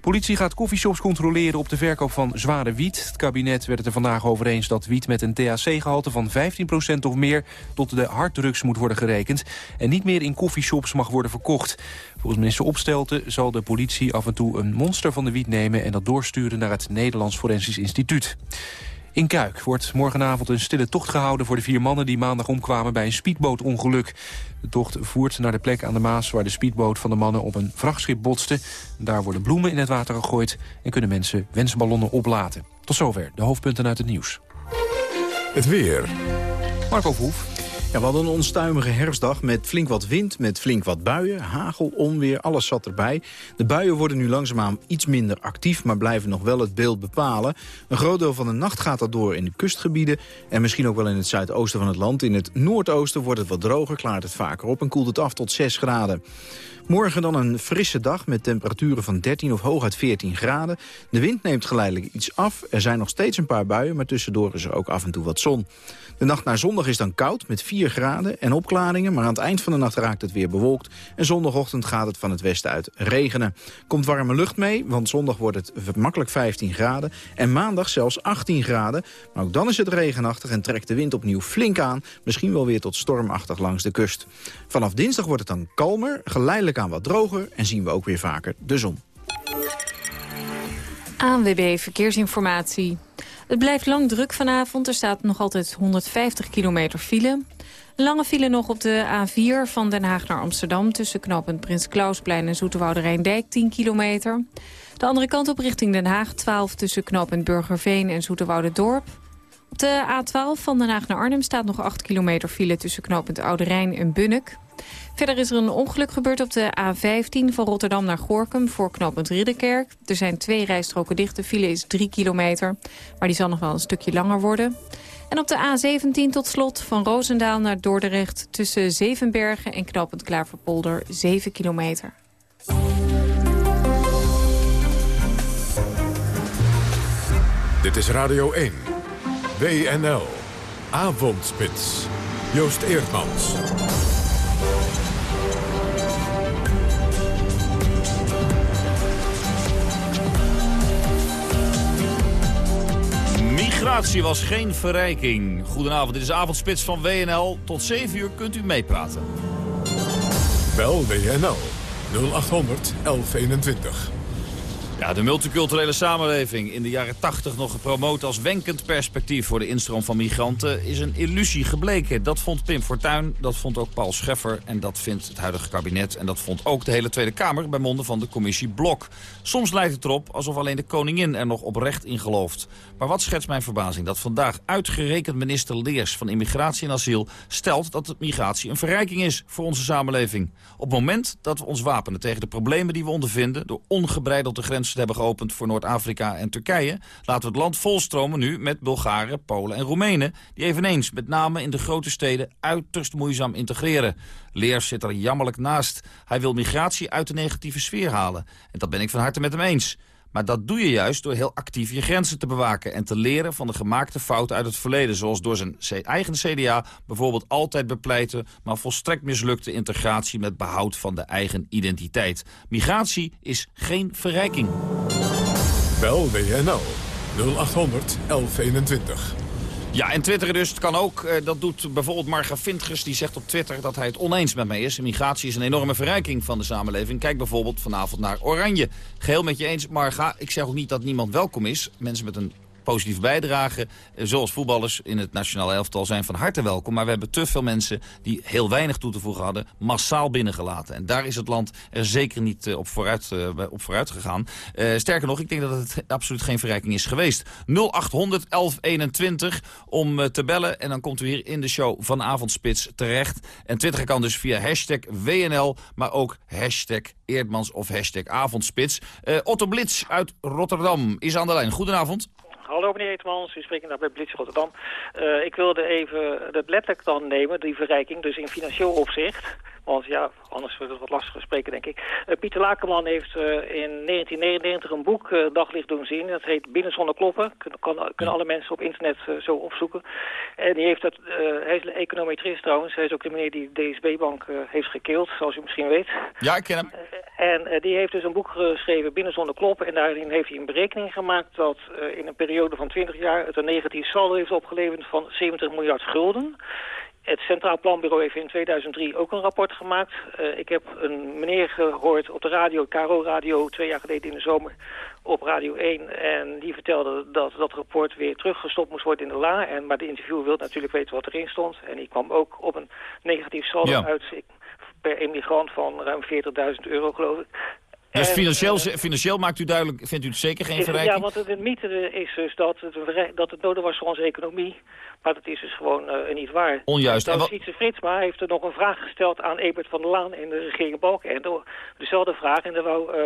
Politie gaat koffieshops controleren op de verkoop van zware wiet. Het kabinet werd het er vandaag over eens dat wiet met een THC-gehalte van 15% of meer tot de harddrugs moet worden gerekend en niet meer in koffieshops mag worden verkocht. Volgens minister Opstelten zal de politie af en toe een monster van de wiet nemen en dat doorsturen naar het Nederlands Forensisch Instituut. In Kuik wordt morgenavond een stille tocht gehouden voor de vier mannen die maandag omkwamen bij een speedbootongeluk. De tocht voert naar de plek aan de Maas waar de speedboot van de mannen op een vrachtschip botste. Daar worden bloemen in het water gegooid en kunnen mensen wensballonnen oplaten. Tot zover de hoofdpunten uit het nieuws. Het weer. Marco Verhoef. Ja, we hadden een onstuimige herfstdag met flink wat wind, met flink wat buien, hagel, onweer, alles zat erbij. De buien worden nu langzaamaan iets minder actief, maar blijven nog wel het beeld bepalen. Een groot deel van de nacht gaat dat door in de kustgebieden en misschien ook wel in het zuidoosten van het land. In het noordoosten wordt het wat droger, klaart het vaker op en koelt het af tot 6 graden. Morgen dan een frisse dag met temperaturen van 13 of hooguit 14 graden. De wind neemt geleidelijk iets af. Er zijn nog steeds een paar buien, maar tussendoor is er ook af en toe wat zon. De nacht naar zondag is dan koud met 4 graden en opklaringen... maar aan het eind van de nacht raakt het weer bewolkt... en zondagochtend gaat het van het westen uit regenen. Komt warme lucht mee, want zondag wordt het makkelijk 15 graden... en maandag zelfs 18 graden. Maar ook dan is het regenachtig en trekt de wind opnieuw flink aan... misschien wel weer tot stormachtig langs de kust. Vanaf dinsdag wordt het dan kalmer, geleidelijk aan wat droger... en zien we ook weer vaker de zon. ANWB Verkeersinformatie. Het blijft lang druk vanavond. Er staat nog altijd 150 kilometer file. Lange file nog op de A4 van Den Haag naar Amsterdam... tussen knooppunt Prins Klausplein en Zoeterwoude Rijndijk, 10 kilometer. De andere kant op richting Den Haag, 12 tussen knooppunt Burgerveen en Zoeterwoude Dorp. Op de A12 van Den Haag naar Arnhem staat nog 8 kilometer file... tussen knooppunt Oude Rijn en Bunnik. Verder is er een ongeluk gebeurd op de A15 van Rotterdam naar Gorkum... voor knooppunt Ridderkerk. Er zijn twee rijstroken dicht. De file is 3 kilometer, maar die zal nog wel een stukje langer worden. En op de A17 tot slot van Roosendaal naar Dordrecht... tussen Zevenbergen en knooppunt Klaverpolder 7 kilometer. Dit is Radio 1. WNL. Avondspits. Joost Eerdmans. Migratie was geen verrijking. Goedenavond, dit is Avondspits van WNL. Tot 7 uur kunt u meepraten. Bel WNL 0800 1121. Ja, de multiculturele samenleving, in de jaren 80 nog gepromoot als wenkend perspectief voor de instroom van migranten, is een illusie gebleken. Dat vond Pim Fortuyn, dat vond ook Paul Scheffer en dat vindt het huidige kabinet. En dat vond ook de hele Tweede Kamer bij monden van de commissie Blok. Soms lijkt het erop alsof alleen de koningin er nog oprecht in gelooft. Maar wat schetst mijn verbazing dat vandaag uitgerekend minister Leers van Immigratie en Asiel stelt dat migratie een verrijking is voor onze samenleving. Op het moment dat we ons wapenen tegen de problemen die we ondervinden door ongebreideld de grens hebben geopend voor Noord-Afrika en Turkije... laten we het land volstromen nu met Bulgaren, Polen en Roemenen... die eveneens met name in de grote steden uiterst moeizaam integreren. Leers zit er jammerlijk naast. Hij wil migratie uit de negatieve sfeer halen. En dat ben ik van harte met hem eens. Maar dat doe je juist door heel actief je grenzen te bewaken... en te leren van de gemaakte fouten uit het verleden... zoals door zijn eigen CDA bijvoorbeeld altijd bepleiten... maar volstrekt mislukte integratie met behoud van de eigen identiteit. Migratie is geen verrijking. Bel WNL 0800 1121. Ja, en Twitter dus, het kan ook. Eh, dat doet bijvoorbeeld Marga Vintgers, die zegt op Twitter dat hij het oneens met mij is. Migratie is een enorme verrijking van de samenleving. Kijk bijvoorbeeld vanavond naar Oranje. Geheel met je eens, Marga. Ik zeg ook niet dat niemand welkom is. Mensen met een positief bijdragen. Eh, zoals voetballers in het nationale elftal zijn van harte welkom. Maar we hebben te veel mensen die heel weinig toe te voegen hadden... massaal binnengelaten. En daar is het land er zeker niet eh, op vooruit, uh, op vooruit gegaan. Sterker nog, ik denk dat het absoluut geen verrijking is geweest. 0800 1121 om te bellen. En dan komt u hier in de show van Avondspits terecht. En Twitter kan dus via hashtag WNL, maar ook hashtag Eerdmans of hashtag Avondspits. Otto Blitz uit Rotterdam is aan de lijn. Goedenavond. Hallo meneer Eetmans, u spreekt naar bij Blitz Rotterdam. Uh, ik wilde even het letterlijk dan nemen, die verrijking, dus in financieel opzicht. Want ja, anders wordt het wat lastiger spreken, denk ik. Uh, Pieter Lakenman heeft uh, in 1999 een boek uh, daglicht doen zien. Dat heet Binnen zonder kloppen. Kun, kan, kunnen alle mensen op internet zo opzoeken. En die heeft dat, hij is econometrist trouwens. Hij is ook de meneer die de DSB-bank heeft gekeeld, zoals u misschien weet. Ja, ik ken hem. en die heeft dus een boek geschreven, Binnen zonder kloppen. En daarin heeft hij een berekening gemaakt dat in een periode van 20 jaar... het een negatief saldo heeft opgeleverd van 70 miljard gulden. Het Centraal Planbureau heeft in 2003 ook een rapport gemaakt. Uh, ik heb een meneer gehoord op de radio, Caro Radio, twee jaar geleden in de zomer op Radio 1. En die vertelde dat dat rapport weer teruggestopt moest worden in de la. En, maar de interviewer wil natuurlijk weten wat erin stond. En die kwam ook op een negatief saldo ja. uit per immigrant van ruim 40.000 euro, geloof ik. Dus financieel, financieel maakt u duidelijk, vindt u het zeker geen verrijking? Ja, want het mythe is dus dat het, dat het nodig was voor onze economie. Maar dat is dus gewoon uh, niet waar. Onjuist. En Sietse Fritsma heeft er nog een vraag gesteld aan Ebert van der Laan in de regering Balkenende. Dezelfde vraag. En daar wou uh,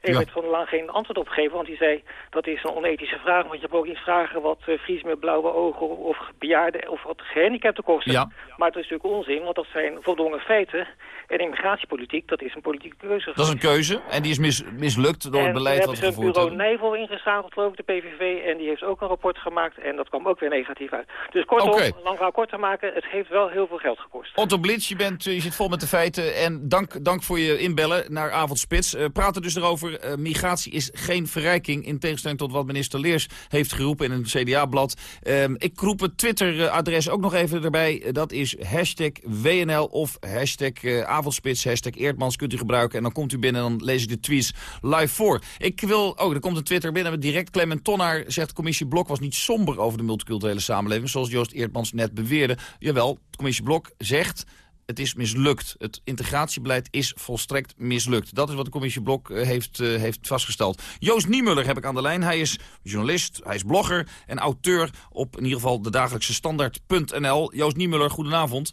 Ebert ja. van der Laan geen antwoord op geven. Want hij zei, dat is een onethische vraag. Want je mag ook niet vragen wat uh, Fries met blauwe ogen of bejaarden of wat gehandicapten kosten. Ja. Maar het is natuurlijk onzin, want dat zijn voldongen feiten. En immigratiepolitiek, dat is een politieke keuze. Dat is een keuze en die is mis, mislukt door en het beleid wat gevoerd hebben. bureau Nevel ingeschakeld, geloof ik, de PVV. En die heeft ook een rapport gemaakt en dat kwam ook weer negatief uit. Dus kortom, okay. lang verhaal kort te maken, het heeft wel heel veel geld gekost. Otto Blitz, je, bent, je zit vol met de feiten en dank, dank voor je inbellen naar Avondspits. Uh, praten dus erover, uh, migratie is geen verrijking... in tegenstelling tot wat minister Leers heeft geroepen in een CDA-blad. Uh, ik roep het Twitter-adres ook nog even erbij. dat is hashtag WNL of hashtag Avondspits, hashtag Eerdmans kunt u gebruiken. En dan komt u binnen en dan lees ik de tweets live voor. Ik wil, oh, er komt een Twitter binnen, direct Clement Tonnaar zegt... commissie Blok was niet somber over de multiculturele samenleving... zoals Joost Eertmans net beweerde. Jawel, commissie Blok zegt het is mislukt. Het integratiebeleid is volstrekt mislukt. Dat is wat de commissie Blok eh, heeft, uh, heeft vastgesteld. Joost Niemuller heb ik aan de lijn. Hij is journalist, hij is blogger en auteur op in ieder geval de dagelijkse standaard.nl. Joost Niemuller, goedenavond.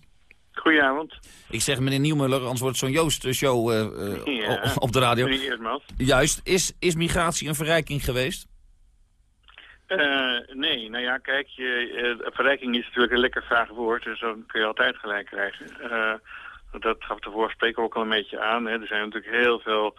Goedenavond. Ik zeg meneer Nieuwmuller, anders wordt zo'n Joost-show uh, ja, op de radio. Juist. Is, is migratie een verrijking geweest? Uh, nee, nou ja, kijk, je, uh, verrijking is natuurlijk een lekker vaag woord, dus dan kun je altijd gelijk krijgen. Uh, dat gaf de voorspreker ook al een beetje aan. Hè. Er zijn natuurlijk heel veel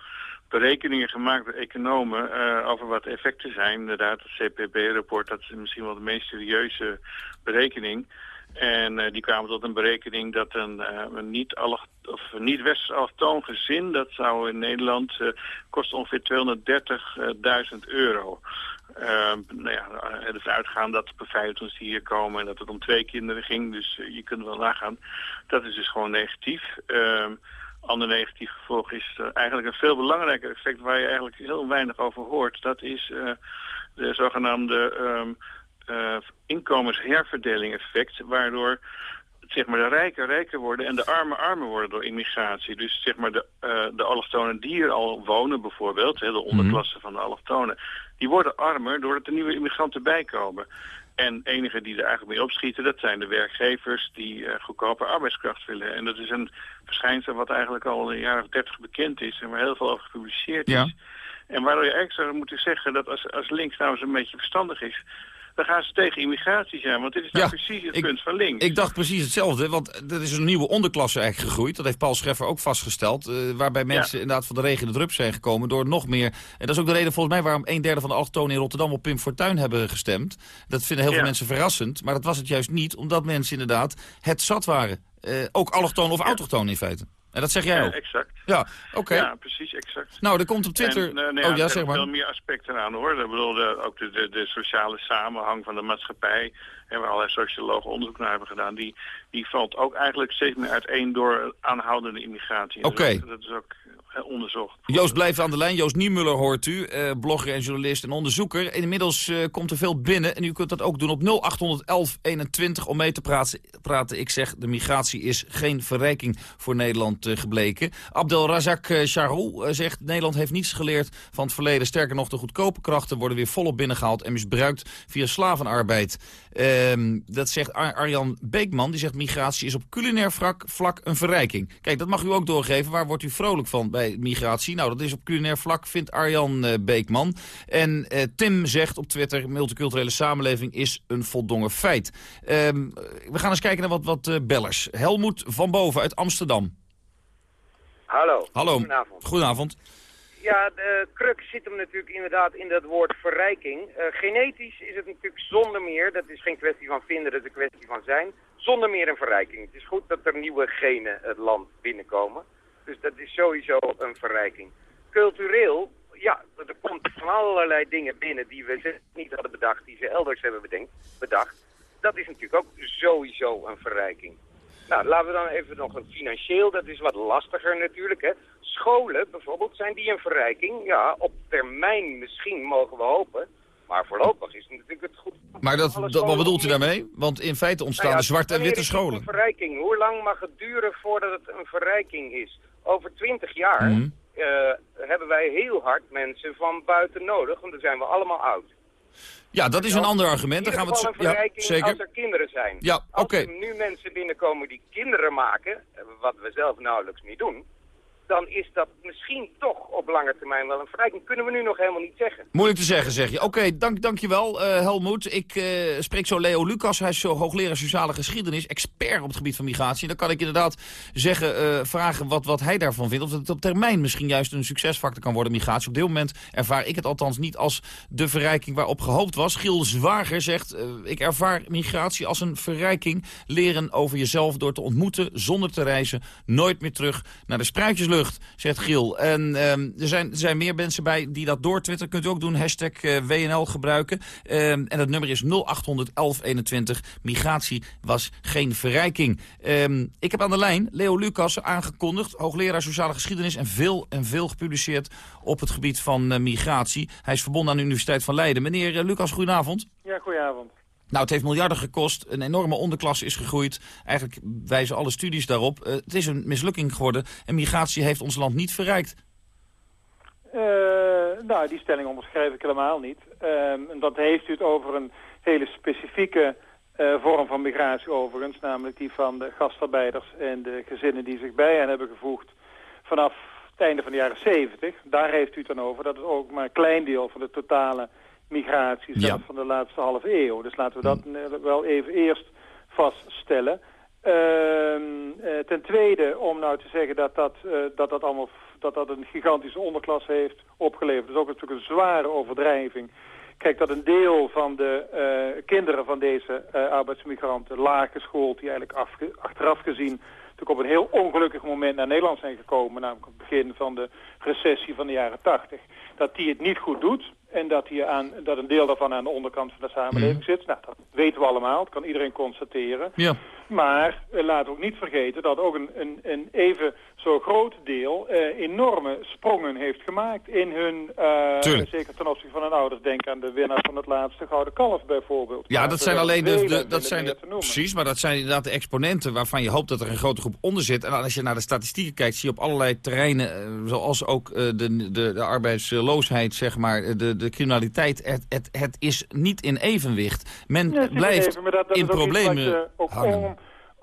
berekeningen gemaakt door economen over wat de effecten zijn. Inderdaad, het CPB-rapport, dat is misschien wel de meest serieuze berekening. En die kwamen tot een berekening dat een, een niet, of niet allochtoon gezin, dat zou in Nederland kosten ongeveer 230.000 euro. Uh, nou ja, ervan uitgaan dat er vijf toen ze hier komen en dat het om twee kinderen ging. Dus uh, je kunt wel nagaan. Dat is dus gewoon negatief. Uh, ander negatief gevolg is uh, eigenlijk een veel belangrijker effect waar je eigenlijk heel weinig over hoort. Dat is uh, de zogenaamde um, inkomensherverdeling effect, waardoor zeg maar, de rijken rijker worden en de armen armer worden door immigratie. Dus zeg maar, de, uh, de allochtonen die hier al wonen bijvoorbeeld, hè, de onderklasse van de allochtonen, die worden armer doordat er nieuwe immigranten bijkomen. En enigen die er eigenlijk mee opschieten, dat zijn de werkgevers die uh, goedkope arbeidskracht willen. En dat is een verschijnsel wat eigenlijk al een jaar of dertig bekend is en waar heel veel over gepubliceerd is. Ja. En waardoor je eigenlijk zou moeten zeggen dat als, als links nou eens een beetje verstandig is dan gaan ze tegen immigratie zijn. Want dit is nou precies het punt van links. Ik dacht precies hetzelfde, want er is een nieuwe onderklasse eigenlijk gegroeid. Dat heeft Paul Scheffer ook vastgesteld. Uh, waarbij mensen inderdaad van de regen de drup zijn gekomen door nog meer... En dat is ook de reden volgens mij waarom een derde van de allochtonen in Rotterdam op Pim Fortuyn hebben gestemd. Dat vinden heel veel mensen verrassend. Maar dat was het juist niet, omdat mensen inderdaad het zat waren. Uh, ook allochtoon of autochtoon in feite. En dat zeg jij ook? Ja, exact. Ja, oké. Ja, precies, exact. Nou, er komt op Twitter... En, uh, nou ja, oh, ja, zeg maar. veel meer aspecten aan, hoor. Ik bedoel, de, ook de, de, de, sociale samenhang van de maatschappij... En waar allerlei sociologen onderzoek naar hebben gedaan... die, die valt ook eigenlijk steeds meer uiteen door aanhoudende immigratie. Oké. Dat, dat is ook onderzocht. Joost blijft aan de lijn. Joost Niemuller hoort u, uh, blogger en journalist en onderzoeker. Inmiddels uh, komt er veel binnen en u kunt dat ook doen op 0811 21 om mee te praten. praten. Ik zeg, de migratie is geen verrijking voor Nederland uh, gebleken. Abdel Razak Charou zegt, Nederland heeft niets geleerd van het verleden. Sterker nog, de goedkope krachten worden weer volop binnengehaald en misbruikt via slavenarbeid. Ehm, dat zegt Ar Arjan Beekman, die zegt migratie is op culinair vlak, vlak een verrijking. Kijk, dat mag u ook doorgeven. Waar wordt u vrolijk van bij migratie? Nou, dat is op culinair vlak, vindt Arjan Beekman. En Tim zegt op Twitter, multiculturele samenleving is een voldongen feit. Um, we gaan eens kijken naar wat, wat bellers. Helmoet van Boven uit Amsterdam. Hallo. Hallo. Goedenavond. Goedenavond. Ja, de crux zit hem natuurlijk inderdaad in dat woord verrijking. Uh, genetisch is het natuurlijk zonder meer, dat is geen kwestie van vinden, dat is een kwestie van zijn, zonder meer een verrijking. Het is goed dat er nieuwe genen het land binnenkomen. Dus dat is sowieso een verrijking. Cultureel, ja, er komt van allerlei dingen binnen die we niet hadden bedacht, die ze elders hebben bedenkt, bedacht. Dat is natuurlijk ook sowieso een verrijking. Nou, laten we dan even nog een financieel, dat is wat lastiger natuurlijk. Hè. Scholen bijvoorbeeld, zijn die een verrijking? Ja, op termijn misschien mogen we hopen. Maar voorlopig is het natuurlijk het goed. Maar dat, dat wat bedoelt u daarmee? Want in feite ontstaan nou ja, de zwarte en witte scholen. Een verrijking. Hoe lang mag het duren voordat het een verrijking is? Over twintig jaar mm -hmm. uh, hebben wij heel hard mensen van buiten nodig, want dan zijn we allemaal oud. Ja, dat is een ander argument. Dan gaan we het ja, zeker. als er kinderen zijn. Ja, oké. Okay. Als er nu mensen binnenkomen die kinderen maken, wat we zelf nauwelijks niet doen, dan is dat misschien toch op lange termijn wel een verrijking. Kunnen we nu nog helemaal niet zeggen. Moeilijk te zeggen, zeg je. Oké, dank, dankjewel uh, Helmoet. Ik uh, spreek zo Leo Lucas, hij is zo hoogleraar sociale geschiedenis, expert op het gebied van migratie. Dan kan ik inderdaad zeggen, uh, vragen wat, wat hij daarvan vindt. Of het op termijn misschien juist een succesfactor kan worden, migratie. Op dit moment ervaar ik het althans niet als de verrijking waarop gehoopt was. Giel Zwager zegt, ik ervaar migratie als een verrijking. Leren over jezelf door te ontmoeten, zonder te reizen. Nooit meer terug naar de spruitjeslus. Zegt Giel. En ehm, er, zijn, er zijn meer mensen bij die dat doortwitteren. Kunt u ook doen, hashtag eh, WNL gebruiken. Ehm, en het nummer is 0800 1121. Migratie was geen verrijking. Ehm, ik heb aan de lijn Leo Lucas aangekondigd. Hoogleraar Sociale Geschiedenis en veel en veel gepubliceerd op het gebied van uh, migratie. Hij is verbonden aan de Universiteit van Leiden. Meneer uh, Lucas, goedenavond. Ja, goedenavond. Nou, het heeft miljarden gekost. Een enorme onderklasse is gegroeid. Eigenlijk wijzen alle studies daarop. Uh, het is een mislukking geworden. En migratie heeft ons land niet verrijkt. Uh, nou, die stelling onderschrijf ik helemaal niet. Uh, dat heeft u het over een hele specifieke uh, vorm van migratie overigens. Namelijk die van de gastarbeiders en de gezinnen die zich bij hen hebben gevoegd vanaf het einde van de jaren 70. Daar heeft u het dan over. Dat is ook maar een klein deel van de totale migratie zelfs ja. van de laatste halve eeuw. Dus laten we dat mm. wel even eerst vaststellen. Uh, uh, ten tweede, om nou te zeggen dat dat, uh, dat, dat, allemaal, dat dat een gigantische onderklasse heeft opgeleverd. Dat is ook natuurlijk een zware overdrijving. Kijk, dat een deel van de uh, kinderen van deze arbeidsmigranten, laag geschoold, die eigenlijk afge achteraf gezien natuurlijk op een heel ongelukkig moment naar Nederland zijn gekomen, namelijk op het begin van de recessie van de jaren 80, dat die het niet goed doet. En dat, hij aan, dat een deel daarvan aan de onderkant van de samenleving mm. zit. Nou, dat weten we allemaal. Dat kan iedereen constateren. Ja. Maar uh, laten we ook niet vergeten dat ook een, een, een even zo groot deel uh, enorme sprongen heeft gemaakt in hun... Uh, zeker ten opzichte van hun ouders. Denk aan de winnaar van het laatste Gouden Kalf bijvoorbeeld. Ja, dat zijn alleen de... de dat zijn de precies, maar dat zijn inderdaad de exponenten waarvan je hoopt dat er een grote groep onder zit. En als je naar de statistieken kijkt, zie je op allerlei terreinen, zoals ook de, de, de arbeidsloosheid, zeg maar, de, de criminaliteit, het, het, het is niet in evenwicht. Men ja, blijft even, dat, dat in problemen wat je, ook om,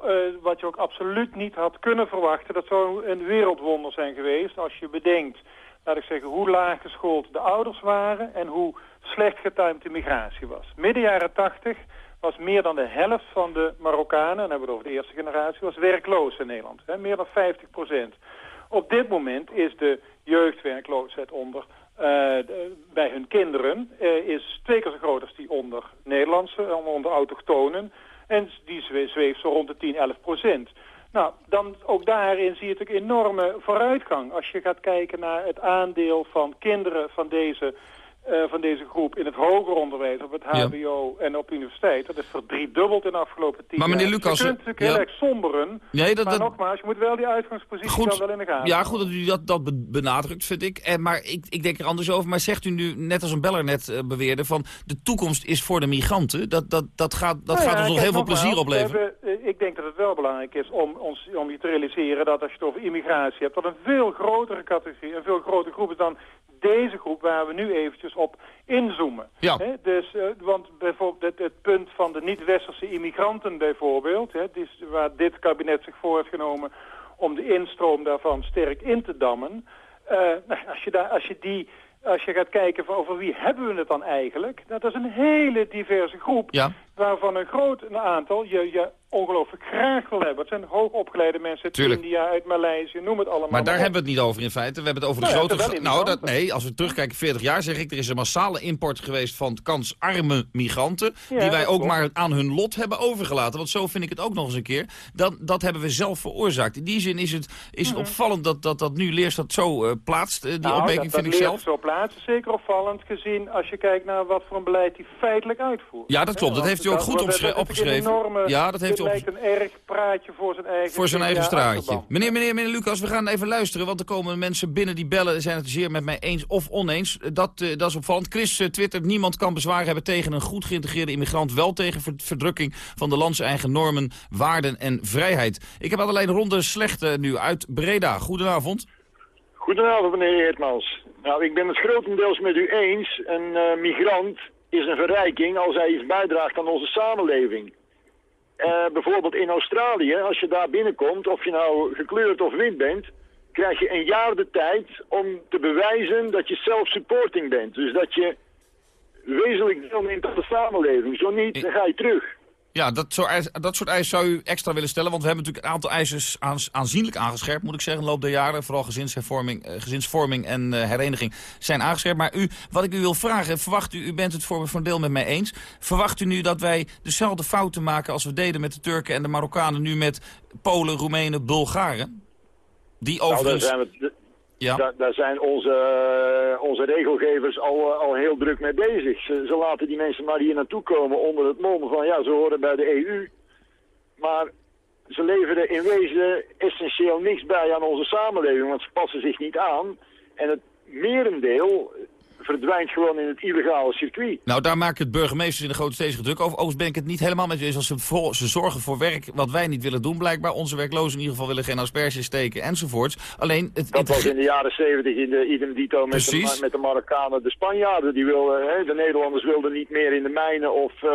uh, wat je ook absoluut niet had kunnen verwachten. Dat zou een wereldwonder zijn geweest als je bedenkt, laat ik zeggen, hoe laag geschoold de ouders waren en hoe slecht getimed de migratie was. Midden jaren tachtig was meer dan de helft van de Marokkanen, dan hebben we het over de eerste generatie, was werkloos in Nederland. Hè, meer dan 50 procent. Op dit moment is de jeugdwerkloosheid onder bij hun kinderen uh, is twee keer zo groot als die onder Nederlandse, onder autochtonen. En die zweeft zo rond de 10, 11 procent. Nou, dan ook daarin zie je natuurlijk enorme vooruitgang. Als je gaat kijken naar het aandeel van kinderen van deze van deze groep in het hoger onderwijs, op het hbo ja. en op universiteit. Dat is verdriedubbeld in de afgelopen tien maar meneer jaar. Lucas, je kunt natuurlijk ja. heel erg somberen, nee, dat, maar dat, nogmaals, je moet wel die uitgangspositie goed, dan wel in de gaten Ja, goed dat u dat, dat benadrukt, vind ik. En, maar ik, ik denk er anders over. Maar zegt u nu, net als een beller net uh, beweerde, van de toekomst is voor de migranten. Dat, dat, dat gaat, dat nou gaat ja, ons nog heel veel plezier opleveren. Hebben, ik denk dat het wel belangrijk is om, ons, om je te realiseren dat als je het over immigratie hebt, dat een veel grotere categorie, een veel grotere groep is dan deze groep waar we nu eventjes op inzoomen. Ja. He, dus, uh, want bijvoorbeeld het, het, punt van de niet-westerse immigranten bijvoorbeeld, he, dus waar dit kabinet zich voor heeft genomen om de instroom daarvan sterk in te dammen. Uh, nou, als, je daar, als je die als je gaat kijken van over wie hebben we het dan eigenlijk, dat is een hele diverse groep. Ja. Waarvan een groot aantal je, je ongelooflijk graag wil hebben. Het zijn hoogopgeleide mensen uit Tuurlijk. India, uit Maleisië, noem het allemaal. Maar daar hebben we het niet over in feite. We hebben het over de Nou grote... nou, dat, nee, als we terugkijken 40 jaar zeg ik... er is een massale import geweest van kansarme migranten... Ja, die wij ook klopt. maar aan hun lot hebben overgelaten. Want zo vind ik het ook nog eens een keer. Dat, dat hebben we zelf veroorzaakt. In die zin is het, is het opvallend dat, dat, dat nu dat zo eh, plaatst. Eh, die Mhm. Nou, opmerking vind dat ik zelf. zo plaatsen. Zeker opvallend gezien als je kijkt naar wat voor een beleid hij feitelijk uitvoert. Ja, dat klopt. Dat heeft u ook goed opgeschreven. Enorme, Ja, dat heeft u lijkt een erg praatje voor zijn eigen... Voor zijn eigen straatje. achterban. Meneer, meneer, meneer Lucas, we gaan even luisteren. Want er komen mensen binnen die bellen en zijn het zeer met mij eens of oneens. Dat, eh, dat is opvallend. Chris eh, twittert, niemand kan bezwaar hebben tegen een goed geïntegreerde immigrant. Wel tegen ver- verdrukking van de lands-eigen normen, waarden en vrijheid. Ik heb alleen Ronde Slechte nu uit Breda. Goedenavond. Goedenavond, meneer Eertmans. Nou, ik ben het grotendeels met u eens. Een eh, migrant is een verrijking als hij iets bijdraagt aan onze samenleving. Eh, bijvoorbeeld in Australië, als je daar binnenkomt, of je nou gekleurd of wit bent, krijg je een jaar de tijd om te bewijzen dat je self-supporting bent. Dus dat je wezenlijk deelneemt aan de samenleving. Zo niet, dan ga je terug. Ja, dat soort, eis, dat soort eisen zou u extra willen stellen. Want we hebben natuurlijk een aantal eisen aanzienlijk aangescherpt, moet ik zeggen, in de loop der jaren. Vooral gezinshervorming, eh, gezinsvorming en eh, hereniging zijn aangescherpt. Maar u, wat ik u wil vragen, verwacht u, u bent het voor, voor een deel met mij eens. Verwacht u nu dat wij dezelfde fouten maken als we deden met de Turken en de Marokkanen nu met Polen, Roemenen, Bulgaren? Die overigens... Nou, we, ja. daar, zijn onze, uh, onze regelgevers al, al heel druk mee bezig. Ze, ze, laten die mensen maar hier naartoe komen onder het mom van ja, ze horen bij de EU. Maar ze leveren in wezen essentieel niks bij aan onze samenleving, want ze passen zich niet aan. En het merendeel verdwijnt gewoon in het illegale circuit. Nou, daar maken het burgemeesters in de grote steden druk over. Overigens ben ik het niet helemaal met je eens. Als ze, voor, ze zorgen voor werk wat wij niet willen doen, blijkbaar. Onze werklozen in ieder geval willen geen asperges steken enzovoorts. Alleen, het, dat was in de jaren zeventig in de idem dito met de, met de Marokkanen. De Spanjaarden, die wilden, hè, de Nederlanders wilden niet meer in de mijnen of... Uh,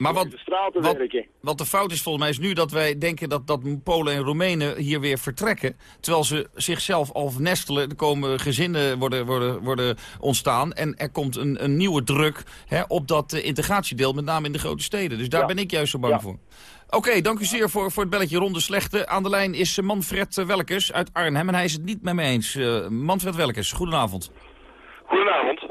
maar wat, wat, wat, de fout is volgens mij is nu dat wij denken dat, dat Polen en Roemenen hier weer vertrekken. Terwijl ze zichzelf al nestelen. Er komen gezinnen worden, worden, worden ontstaan. En er komt een, een nieuwe druk hè, op dat uh, integratiedeel, met name in de grote steden. Dus daar ben ik juist zo bang voor. Oké, dank u zeer voor, voor het belletje Ronde Slechte. Aan de lijn is Manfred Welkes uit Arnhem. En hij is het niet met me eens. Uh, Manfred Welkes, goedenavond. Goedenavond.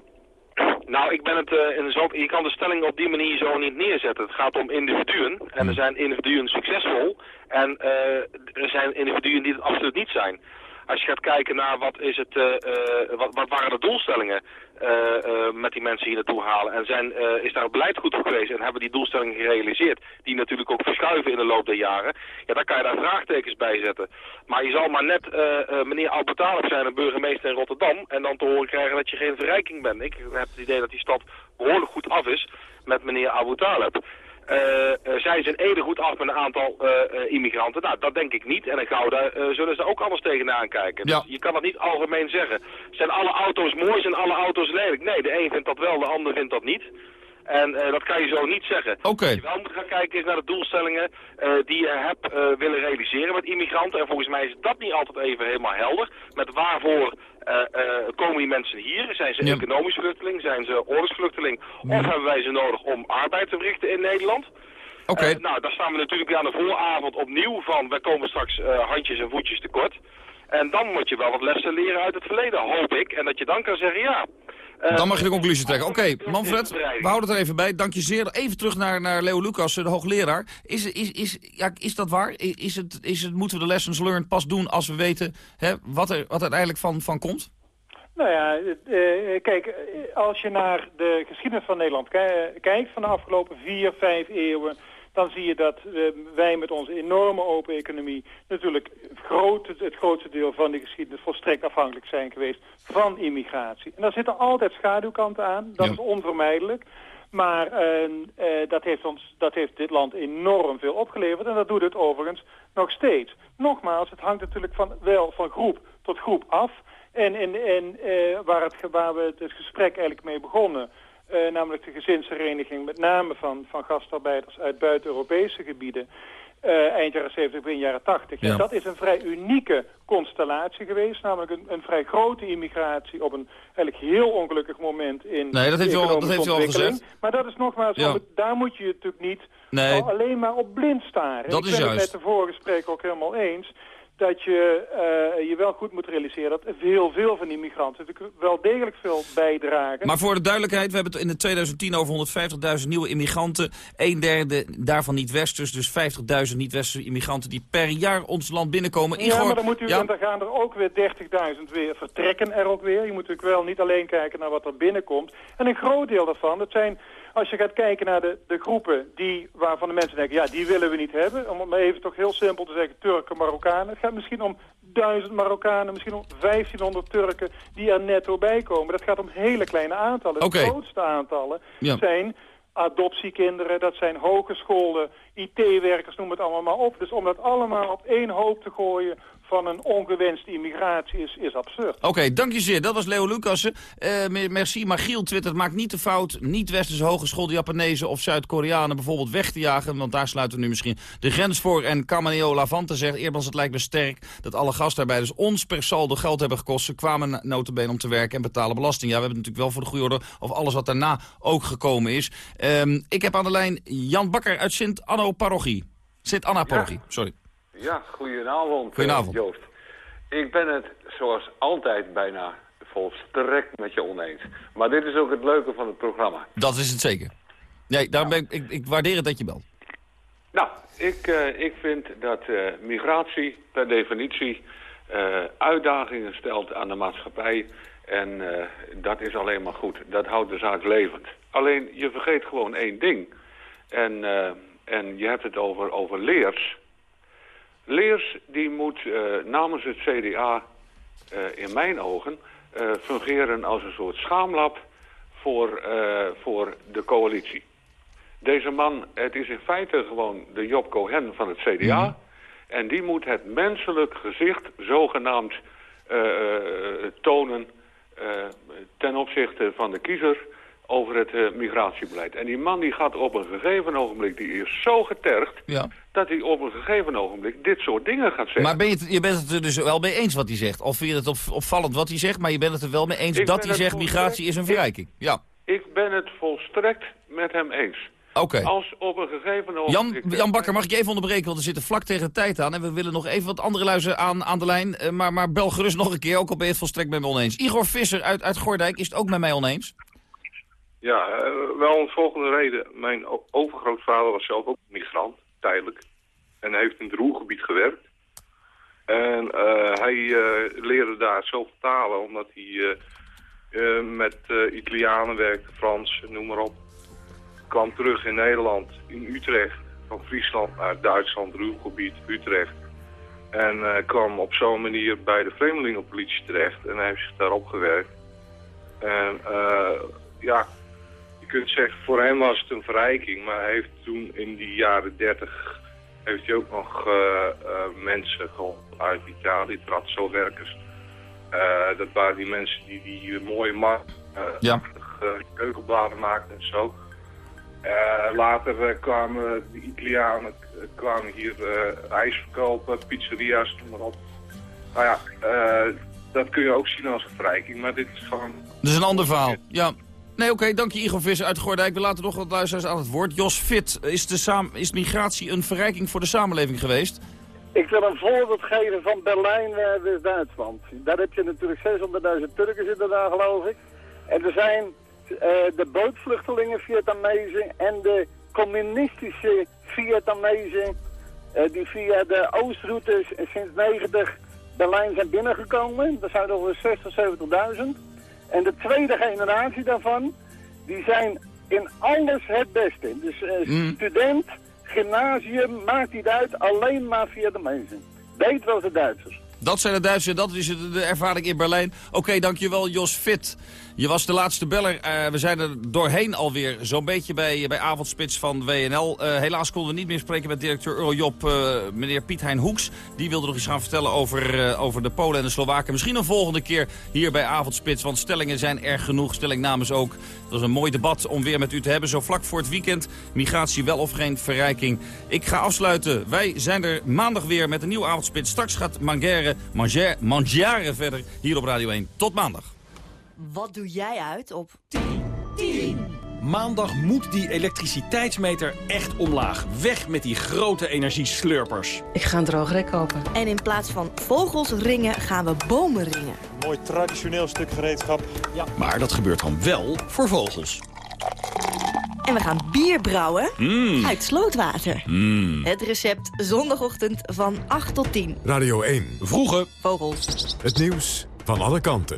Nou, ik ben het uh, in zo, je kan de stelling op die manier zo niet neerzetten. Het gaat om individuen en er hmm. zijn individuen succesvol en uh, er zijn individuen die het absoluut niet zijn. Als je gaat kijken naar wat, is het, uh, wat, wat waren de doelstellingen uh, met die mensen hier naartoe halen. En zijn, is daar het beleid goed voor geweest en hebben die doelstellingen gerealiseerd. Die natuurlijk ook verschuiven in de loop der jaren. Ja, dan kan je daar vraagtekens bij zetten. Maar je zal maar net meneer Albertalib zijn, een burgemeester in Rotterdam. En dan te horen krijgen dat je geen verrijking bent. Ik heb het idee dat die stad behoorlijk goed af is met meneer Abu Talib. Uh, zijn ze een Ede goed af met een aantal uh, immigranten? Nou, dat denk ik niet. En in Gouda zullen ze ook anders tegenaan kijken. Dus je kan dat niet algemeen zeggen. Zijn alle auto's mooi, zijn alle auto's lelijk? Nee, de een vindt dat wel, de ander vindt dat niet. En uh, dat kan je zo niet zeggen. Okay. Wat je wel moet gaan kijken is naar de doelstellingen uh, die je hebt uh, willen realiseren met immigranten. En volgens mij is dat niet altijd even helemaal helder. Met waarvoor komen die mensen hier? Zijn ze ja. economisch vluchteling? Zijn ze oorlogsvluchteling? Of hebben wij ze nodig om arbeid te verrichten in Nederland? Oké. Okay. nou, daar staan we natuurlijk aan de vooravond opnieuw van. Wij komen straks handjes en voetjes tekort. En dan moet je wel wat lessen leren uit het verleden, hoop ik. En dat je dan kan zeggen, ja, dan mag je de conclusie trekken. Oké, okay, Manfred, we houden het er even bij. Dank je zeer. Even terug naar, naar Leo Lucas, de hoogleraar. Is, is, is, ja, is dat waar? Is het, is het, moeten we de lessons learned pas doen als we weten hè, wat, er, wat er uiteindelijk van, van komt? Nou ja, uh, kijk, als je naar de geschiedenis van Nederland kijkt van de afgelopen vier, vijf eeuwen dan zie je dat uh, wij met onze enorme open economie natuurlijk groot, het grootste deel van die geschiedenis volstrekt afhankelijk zijn geweest van immigratie. En daar zitten altijd schaduwkanten aan, dat is onvermijdelijk. Maar uh, uh, dat, heeft ons, dat heeft dit land enorm veel opgeleverd en dat doet het overigens nog steeds. Nogmaals, het hangt natuurlijk van, wel van groep tot groep af. En, en, en waar, het, waar we het gesprek eigenlijk mee begonnen... Uh, namelijk de gezinshereniging met name van, van gastarbeiders uit buiten-Europese gebieden. Uh, eind jaren 70, begin jaren 80. Ja. dat is een vrij unieke constellatie geweest. Namelijk een, een, vrij grote immigratie op een eigenlijk heel ongelukkig moment in Nee, dat heeft u al, dat heeft u al gezegd. Maar dat is nogmaals, ja. daar moet je natuurlijk niet nee. alleen maar op blind staren. Dat Ik is ben juist. het met de vorige spreker ook helemaal eens dat je uh, je wel goed moet realiseren dat heel veel van die migranten natuurlijk wel degelijk veel bijdragen. Maar voor de duidelijkheid, we hebben het in 2010 over 150.000 nieuwe immigranten. Een derde daarvan niet-westers, dus 50.000 niet-westerse immigranten die per jaar ons land binnenkomen. Igor, ja, maar dan, moet u, ja? dan gaan er ook weer 30.000 weer vertrekken er ook weer. Je moet natuurlijk wel niet alleen kijken naar wat er binnenkomt. En een groot deel daarvan, dat zijn als je gaat kijken naar de, de groepen die, waarvan de mensen denken... ja, die willen we niet hebben. Om het maar even toch heel simpel te zeggen, Turken, Marokkanen. Het gaat misschien om duizend Marokkanen, misschien om 1500 Turken... die er netto bij komen. Dat gaat om hele kleine aantallen. Okay. De grootste aantallen ja. zijn adoptiekinderen, dat zijn hogescholen, IT-werkers, noem het allemaal maar op. Dus om dat allemaal op één hoop te gooien van een ongewenste immigratie is, is absurd. Oké, okay, dank je zeer. Dat was Leo Lucassen. Uh, merci, maar Giel twittert, maakt niet de fout... niet-westerse hogeschool Japanezen of Zuid-Koreanen bijvoorbeeld weg te jagen... want daar sluiten we nu misschien de grens voor. En Camaneo Lavante zegt, eerder het lijkt me sterk... dat alle gastarbeiders ons per saldo geld hebben gekost. Ze kwamen notabene om te werken en betalen belasting. Ja, we hebben het natuurlijk wel voor de goede orde... of alles wat daarna ook gekomen is. Um, ik heb aan de lijn Jan Bakker uit Sint-Anno-parochie. Sint-Anna-parochie, ja. sorry. Ja, goedenavond, goedenavond. Joost. Ik ben het zoals altijd bijna volstrekt met je oneens. Maar dit is ook het leuke van het programma. Dat is het zeker. Nee, daarom ben ik, ik, ik waardeer het dat je belt. Nou, ik, uh, ik vind dat uh, migratie per definitie uh, uitdagingen stelt aan de maatschappij. En dat is alleen maar goed. Dat houdt de zaak levend. Alleen, je vergeet gewoon één ding. En, en je hebt het over, over Leers. Leers die moet namens het CDA in mijn ogen fungeren als een soort schaamlab voor, voor de coalitie. Deze man, het is in feite gewoon de Job Cohen van het CDA. Mhm. En die moet het menselijk gezicht zogenaamd uh, tonen uh, ten opzichte van de kiezer over het uh, migratiebeleid. En die man die gaat op een gegeven ogenblik, die is zo getergd... Ja. dat hij op een gegeven ogenblik dit soort dingen gaat zeggen. Maar ben je, het, je bent het er dus wel mee eens wat hij zegt? Of vind je het op, opvallend wat hij zegt, maar je bent het er wel mee eens dat hij zegt... migratie is een verrijking? Ja. Ik ben het volstrekt met hem eens. Oké. Als op een gegeven moment... Jan, Jan Bakker, mag ik je even onderbreken? Want we zitten vlak tegen de tijd aan. En we willen nog even wat andere luizen aan, aan de lijn. Uh, maar, maar bel gerust nog een keer, ook al ben je het volstrekt met me oneens. Igor Visser uit, uit Gordijk is het ook met mij oneens? Ja, uh, wel een volgende reden. Mijn overgrootvader was zelf ook migrant, tijdelijk. En heeft in het Roergebied gewerkt. En uh, hij leerde daar zelf vertalen, omdat hij met Italianen werkte, Frans, noem maar op kwam terug in Nederland, in Utrecht, van Friesland naar Duitsland, Ruhrgebied, Utrecht. En kwam op zo'n manier bij de Vreemdelingenpolitie terecht en hij heeft zich daarop gewerkt. En ja, kunt zeggen, voor hem was het een verrijking, maar hij heeft toen in die jaren dertig heeft hij ook nog uh, mensen geholpen uit Italië, werkers. dat waren die mensen die die mooie markt, ja. keukenbladen maakten en zo. Uh, later uh, kwamen de Italianen uh, kwamen hier ijs verkopen, pizzeria's, noem maar op. Nou ja, dat kun je ook zien als een verrijking, maar dit is gewoon... Dat is een ander verhaal, ja. Nee, oké, dank je Igor Visser uit Gordijk. We laten nog wat luisteraars aan het woord. Jos Fit, is, de is migratie een verrijking voor de samenleving geweest? Ik wil een voorbeeld geven van Berlijn naar Duitsland. Daar heb je natuurlijk 600.000 Turken zitten daar, geloof ik. En er zijn uh, de bootvluchtelingen Vietnamezen en de communistische Vietnamezen uh, die via de oostruutes sinds 90 Berlijn zijn binnengekomen. Dat zijn er 60, 70.000. En de tweede generatie daarvan, die zijn in alles het beste. Dus uh, student, gymnasium, maakt niet uit, alleen maar Vietnamezen. Beter wel de Duitsers. Dat zijn de Duitsers, dat is de ervaring in Berlijn. Oké, dankjewel Jos Fit. Je was de laatste beller. Uh, we zijn er doorheen alweer zo'n beetje bij, bij avondspits van WNL. Eh, helaas konden we niet meer spreken met directeur Eurojop, uh, meneer Piet Hein Hoeks. Die wilde nog iets gaan vertellen over, over de Polen en de Slowaken. Misschien een volgende keer hier bij avondspits, want stellingen zijn erg genoeg. Stelling namens ook. Dat is een mooi debat om weer met u te hebben. Zo vlak voor het weekend. Migratie wel of geen verrijking. Ik ga afsluiten. Wij zijn er maandag weer met een nieuwe avondspits. Straks gaat Mangere, Mangere, Mangiare verder hier op Radio 1. Tot maandag. Wat doe jij uit op 10? Maandag moet die elektriciteitsmeter echt omlaag. Weg met die grote energieslurpers. Ik ga een droogrek kopen. En in plaats van vogels ringen, gaan we bomen ringen. mooi traditioneel stuk gereedschap. Ja. Maar dat gebeurt dan wel voor vogels. En we gaan bier brouwen mm. uit slootwater. Mm. Het recept zondagochtend van 8 tot 10. Radio 1. Vroege vogels. Het nieuws van alle kanten.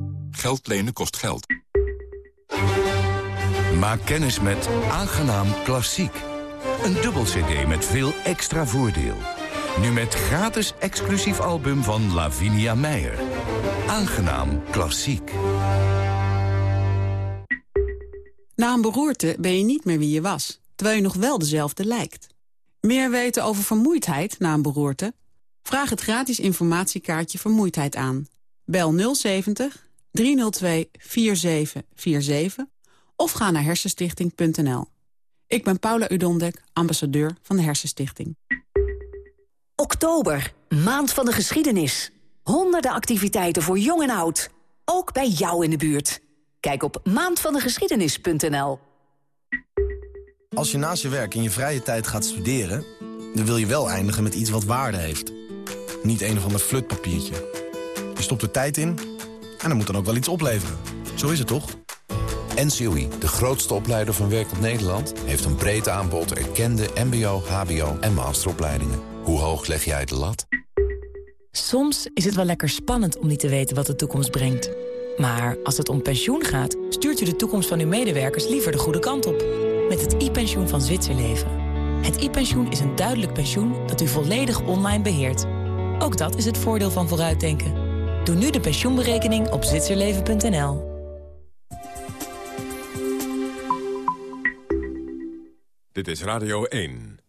Geld lenen kost geld. Maak kennis met Aangenaam Klassiek. Een dubbel cd met veel extra voordeel. Nu met gratis exclusief album van Lavinia Meijer. Aangenaam Klassiek. Na een beroerte ben je niet meer wie je was, terwijl je nog wel dezelfde lijkt. Meer weten over vermoeidheid na een beroerte? Vraag het gratis informatiekaartje Vermoeidheid aan. Bel 070 302-4747 of ga naar hersenstichting.nl. Ik ben Paula Udondek, ambassadeur van de Hersenstichting. Oktober, maand van de geschiedenis. Honderden activiteiten voor jong en oud. Ook bij jou in de buurt. Kijk op maandvandegeschiedenis.nl. Als je naast je werk in je vrije tijd gaat studeren... dan wil je wel eindigen met iets wat waarde heeft. Niet een of ander flutpapiertje. Je stopt er tijd in en dat moet dan ook wel iets opleveren. Zo is het toch? NCOI, de grootste opleider van werkend Nederland... heeft een breed aanbod erkende mbo, hbo en masteropleidingen. Hoe hoog leg jij de lat? Soms is het wel lekker spannend om niet te weten wat de toekomst brengt. Maar als het om pensioen gaat, stuurt u de toekomst van uw medewerkers liever de goede kant op. Met het e-pensioen van Zwitserleven. Het e-pensioen is een duidelijk pensioen dat u volledig online beheert. Ook dat is het voordeel van vooruitdenken. Doe nu de pensioenberekening op zwitserleven.nl. Dit is Radio 1.